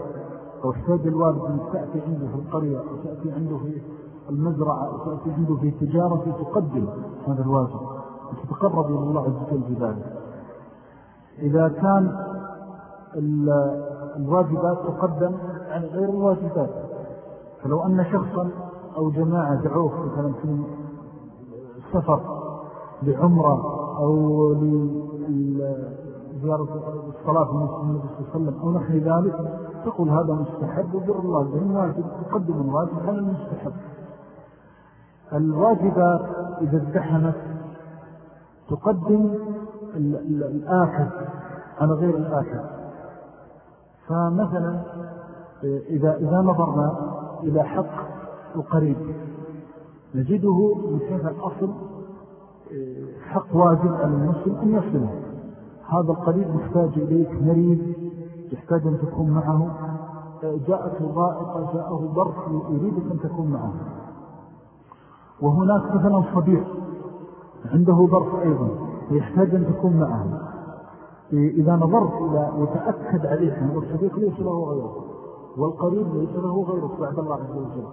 أو احتاج الوالد أن تأتي عنده في القرية أو تأتي عنده في المزرعة أو تأتي عنده في تجارة تقدم هذا الواجب. وتتقرب إلى الله عز وجل بذلك. إذا كان الواجبات تقدم عن غير الواجبات. فلو أن شخصا أو جماعة دعوه مثلا في السفر لعمرة أو لزيارة الصلاة في النبي صلى الله عليه وسلم أو نحن ذلك تقول هذا مستحب وبر الله لأن واجب تقدم الواجب على المستحب. الواجبات إذا ازدحمت تقدم الآخر على غير الآخر. فمثلا إذا, إذا نظرنا إلى حق القريب نجده حيث الأصل حق واجب على المسلم أن يصله هذا القريب محتاج إليك مريض يحتاج أن تكون معه. جاءته ضائقة جاءه ظرف يريد أن تكون معه. وهناك مثلا صديق عنده ظرف أيضا ويحتاج أن تكون معه. إذا نظرت إلى وتأكد عليك أن الصديق ليس له غيره والقريب ليس له غيره بعد الله عز وجل.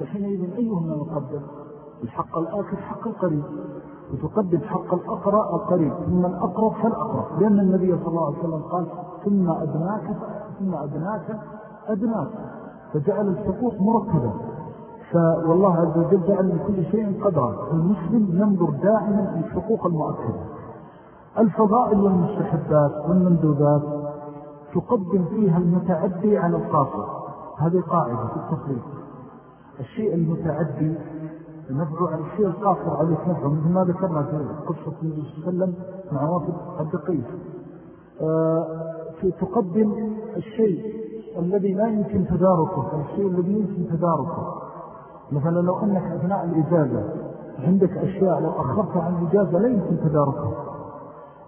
فحينئذ أيهما يقدم؟ الحق الآكد حق القريب. وتقدم حق الأقرى القريب. ثم الأقرب فالأقرب لأن النبي صلى الله عليه وسلم قال ثم أدناك ثم أدناك أدناك. فجعل الحقوق مركبة فوالله عز وجل جعل لكل شيء قدرا. المسلم ينظر دائما للحقوق المؤكدة. الفضائل والمستحبات والمندوبات تقدم فيها المتعدي على القاصر هذه قاعدة في التقريب. الشيء المتعدي نفع الشيء القاصر عليك نفعه مثل ما ذكرنا في قصة النبي صلى الله عليه وسلم مع وافد الدقيق. آه، تقدم الشيء الذي لا يمكن تداركه الشيء الذي يمكن تداركه. مثلا لو أنك أثناء الإجازة عندك أشياء لو أخرت عن الإجازة لا يمكن تداركها.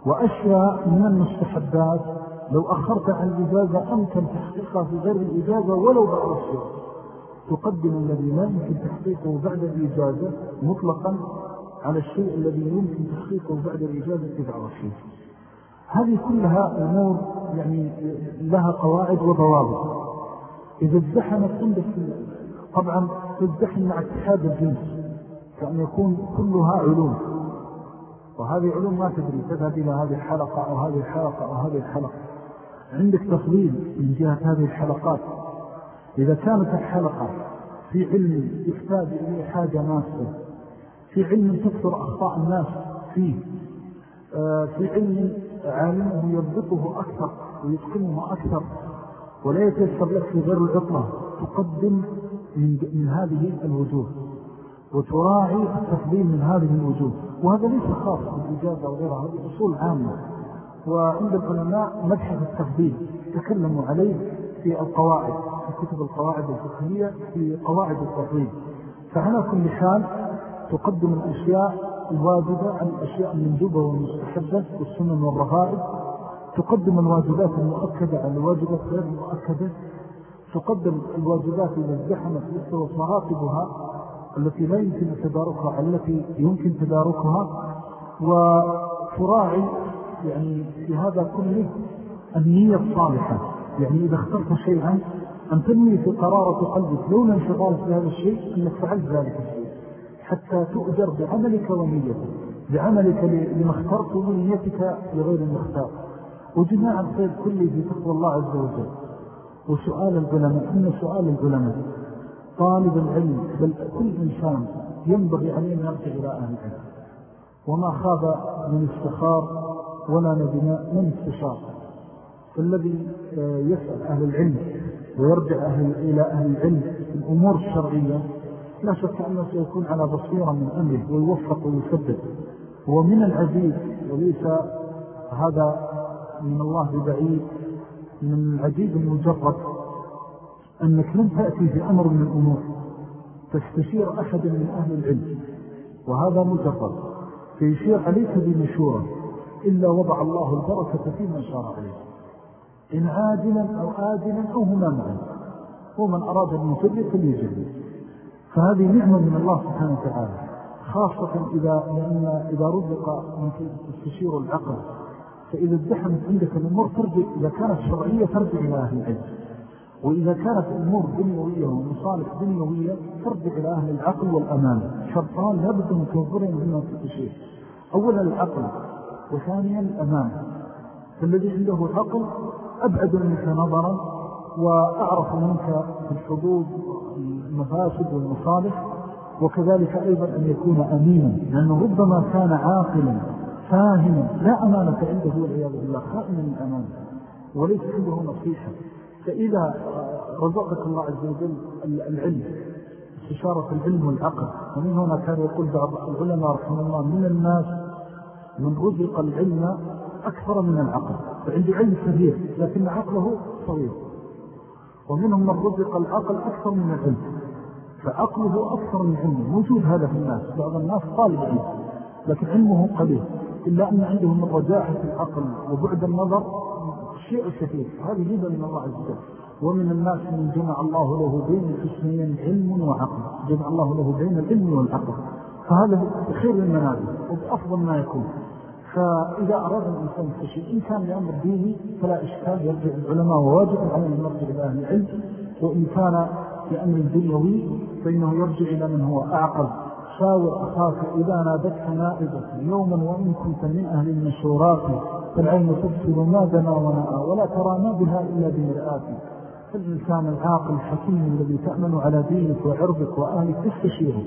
وأشياء من المستحبات لو أخرت عن الإجازة أمكن تحقيقها في غير الإجازة ولو الشيء. تقدم الذي لا يمكن تحقيقه بعد الإجازة مطلقا على الشيء الذي يمكن تحقيقه بعد الإجازة بعض الشيء هذه كلها أمور يعني لها قواعد وضوابط. إذا ازدحمت عندك طبعا تزدحم مع اتحاد الجنس كأن يكون كلها علوم. وهذه علوم ما تدري تذهب إلى هذه الحلقة أو هذه الحلقة أو هذه الحلقة. عندك تفضيل من جهة هذه الحلقات. إذا كانت الحلقة في علم يحتاج إليه حاجة ماسة في علم تكثر أخطاء الناس فيه آه، في علم عالمه يضبطه أكثر ويتقنه أكثر ولا يتيسر لك في غير العطلة تقدم من, هذه الوجوه وتراعي التفضيل من هذه الوجوه. وهذا ليس خاص بالإجازة وغيرها هذه أصول عامة. وعند العلماء مبحث التفضيل تكلموا عليه في القواعد. كتب القواعد الفقهية في قواعد التفضيل فعلى كل حال تقدم الأشياء الواجبة عن الأشياء المنجوبة والمستحبة والسنن والرغائب. تقدم الواجبات المؤكدة على الواجبات غير المؤكدة. تقدم الواجبات إذا ازدحمت واستوت مراتبها التي لا يمكن تداركها التي يمكن تداركها. وتراعي يعني في هذا كله النية الصالحة. يعني إذا اخترت شيئا أن تنمي في قرارة قلبك. لولا انشغال في هذا الشيء أنك فعلت ذلك الشيء. حتى تؤجر بعملك ونيتك. بعملك لما اخترت ونيتك لغير المختار. وجماع الخير كله في تقوى الله عز وجل. وسؤال العلماء إن سؤال العلماء طالب العلم بل كل إنسان ينبغي عليه أن يرجع إلى أهل العلم. وما خاب من استخار ولا ندم من استشار. فالذي آه، يسأل أهل العلم ويرجع أهل إلى أهل العلم في الأمور الشرعية لا شك أنه سيكون على بصيرة من أمره ويوفق ويسدد هو من العزيز وليس هذا من الله ببعيد من العجيب المجرد أنك لن تأتي بأمر من الأمور تستشير أحدا من أهل العلم وهذا مجرد. فيشير عليك بمشورة إلا وضع الله البركة فيما شار عليه إن عاجلا أو آجلا أو هما معا. ومن أراد أن يجري فليجري فهذه نعمة من الله سبحانه وتعالى خاصة إذا, لأن إذا رزق من تستشير العقل فإذا ازدحمت عندك الأمور ترجع إذا كانت شرعية ترجع إلى أهل العلم. وإذا كانت الأمور دنيوية ومصالح دنيوية ترجع إلى أهل العقل والأمان. شرطان لابد من منهم في شيء. أولا العقل وثانيا الأمان. فالذي عنده عقل أبعد منك نظرا وأعرف منك الحدود المفاسد والمصالح وكذلك أيضا أن يكون أمينا لأنه ربما كان عاقلا فاهما لا أمانة عنده والعياذ بالله خائنا الأمانة وليس عنده نصيحة. فإذا رزقك الله عز وجل العلم استشارة العلم والعقل ومن هنا كان يقول بعض العلماء رحمه الله من الناس من رزق العلم أكثر من العقل فعنده علم كبير لكن عقله صغير. ومنهم من رزق العقل أكثر من العلم فعقله أكثر من علمه. موجود هذا في الناس بعض الناس طالب علم لكن علمه قليل. إلا أن عنده من رجاحة العقل وبعد النظر شيء كثير. هذه هبة من الله عز وجل. ومن الناس من جمع الله له بين الاسمين علم وعقل. جمع الله له بين العلم والعقل. فهذا خير المنازل وبأفضل ما يكون. فإذا أراد الإنسان التشيء إن كان لأمر ديني فلا إشكال يرجع العلماء وواجب على أن يرجع إلى أهل العلم. وإن كان لأمر دنيوي فإنه يرجع إلى من هو أعقل. شاور أخاك إذا نادتك نائبة يوما وإن كنت من أهل المشورات فالعين تبصر ما دنا ونأى ولا ترى ما بها إلا بمرآت فالإنسان العاقل الحكيم الذي تأمن على دينك وعرضك وأهلك تستشيره.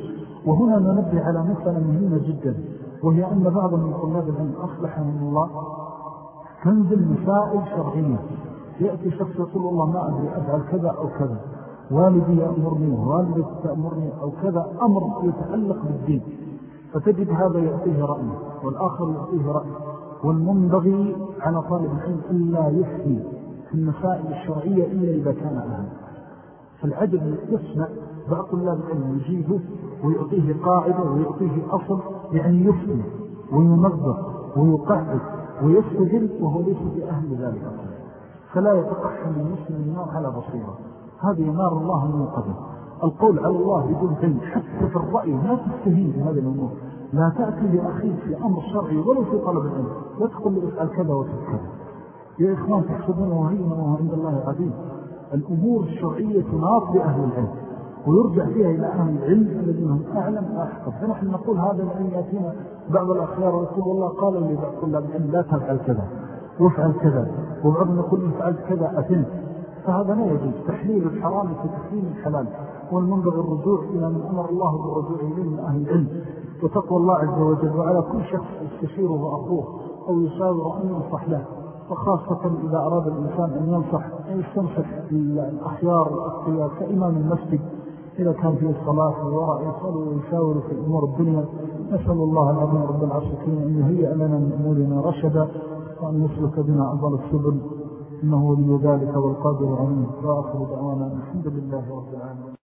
وهنا ننبه على مسألة مهمة جدا. وهي أن بعض من طلاب العلم أصلحهم الله تنزل مسائل شرعية. يأتي شخص يقول والله ما أدري أفعل كذا أو كذا. والدي يأمرني ووالدتي تأمرني أو كذا أمر يتعلق بالدين. فتجد هذا يعطيه رأي والآخر يعطيه رأي. والمنبغي على طالب العلم إلا يفتي في المسائل الشرعية إلا إذا كان أهم فالعجب يسمع بعض طلاب العلم يجيبه ويعطيه قاعدة ويعطيه أصل يعني يفتي وينظر ويقعد ويستدل وهو ليس بأهل ذلك فلا يتقحم المسلم النار على بصيرة. هذه نار الله الموقدة. القول على الله بدون علم. حتى في الرأي لا تستهين بهذه الأمور. لا تأتي لأخيك في أمر شرعي ولو في طلب العلم. لا تقول افعل كذا وتفعل كذا. يا إخوان تحسبونه وهينا وهو عند الله عظيم الأمور الشرعية تناط بأهل العلم. ويرجع فيها إلى أهل العلم الذين هم أعلم وأحفظ فنحن نقول هذا العلم يأتينا بعض الأخيار ويقول والله قالوا لي بعض طلاب العلم لا تفعل كذا وافعل كذا وبعضنا يقول إن فعلت كذا أثنت فهذا لا يجوز. تحليل الحرام في تحليل الحلال والمنبغ الرجوع إلى من أمر الله بالرجوع إليه من أهل العلم. وتقوى الله عز وجل وعلى كل شخص يستشيره أخوه أو يشاور أن ينصح له. وخاصة إذا أراد الإنسان أن ينصح أن يستنصح الأخيار والأخيار كإمام المسجد. إذا كان فيه الصلاة ووراء يسأل ويشاور في أمور الدنيا. نسأل الله العظيم رب العصرين أن يهيئ لنا من أمورنا رشدا وأن يسلك بنا أفضل السبل. إنه ولي ذلك والقادر عليه. وآخر دعوانا الحمد لله رب العالمين.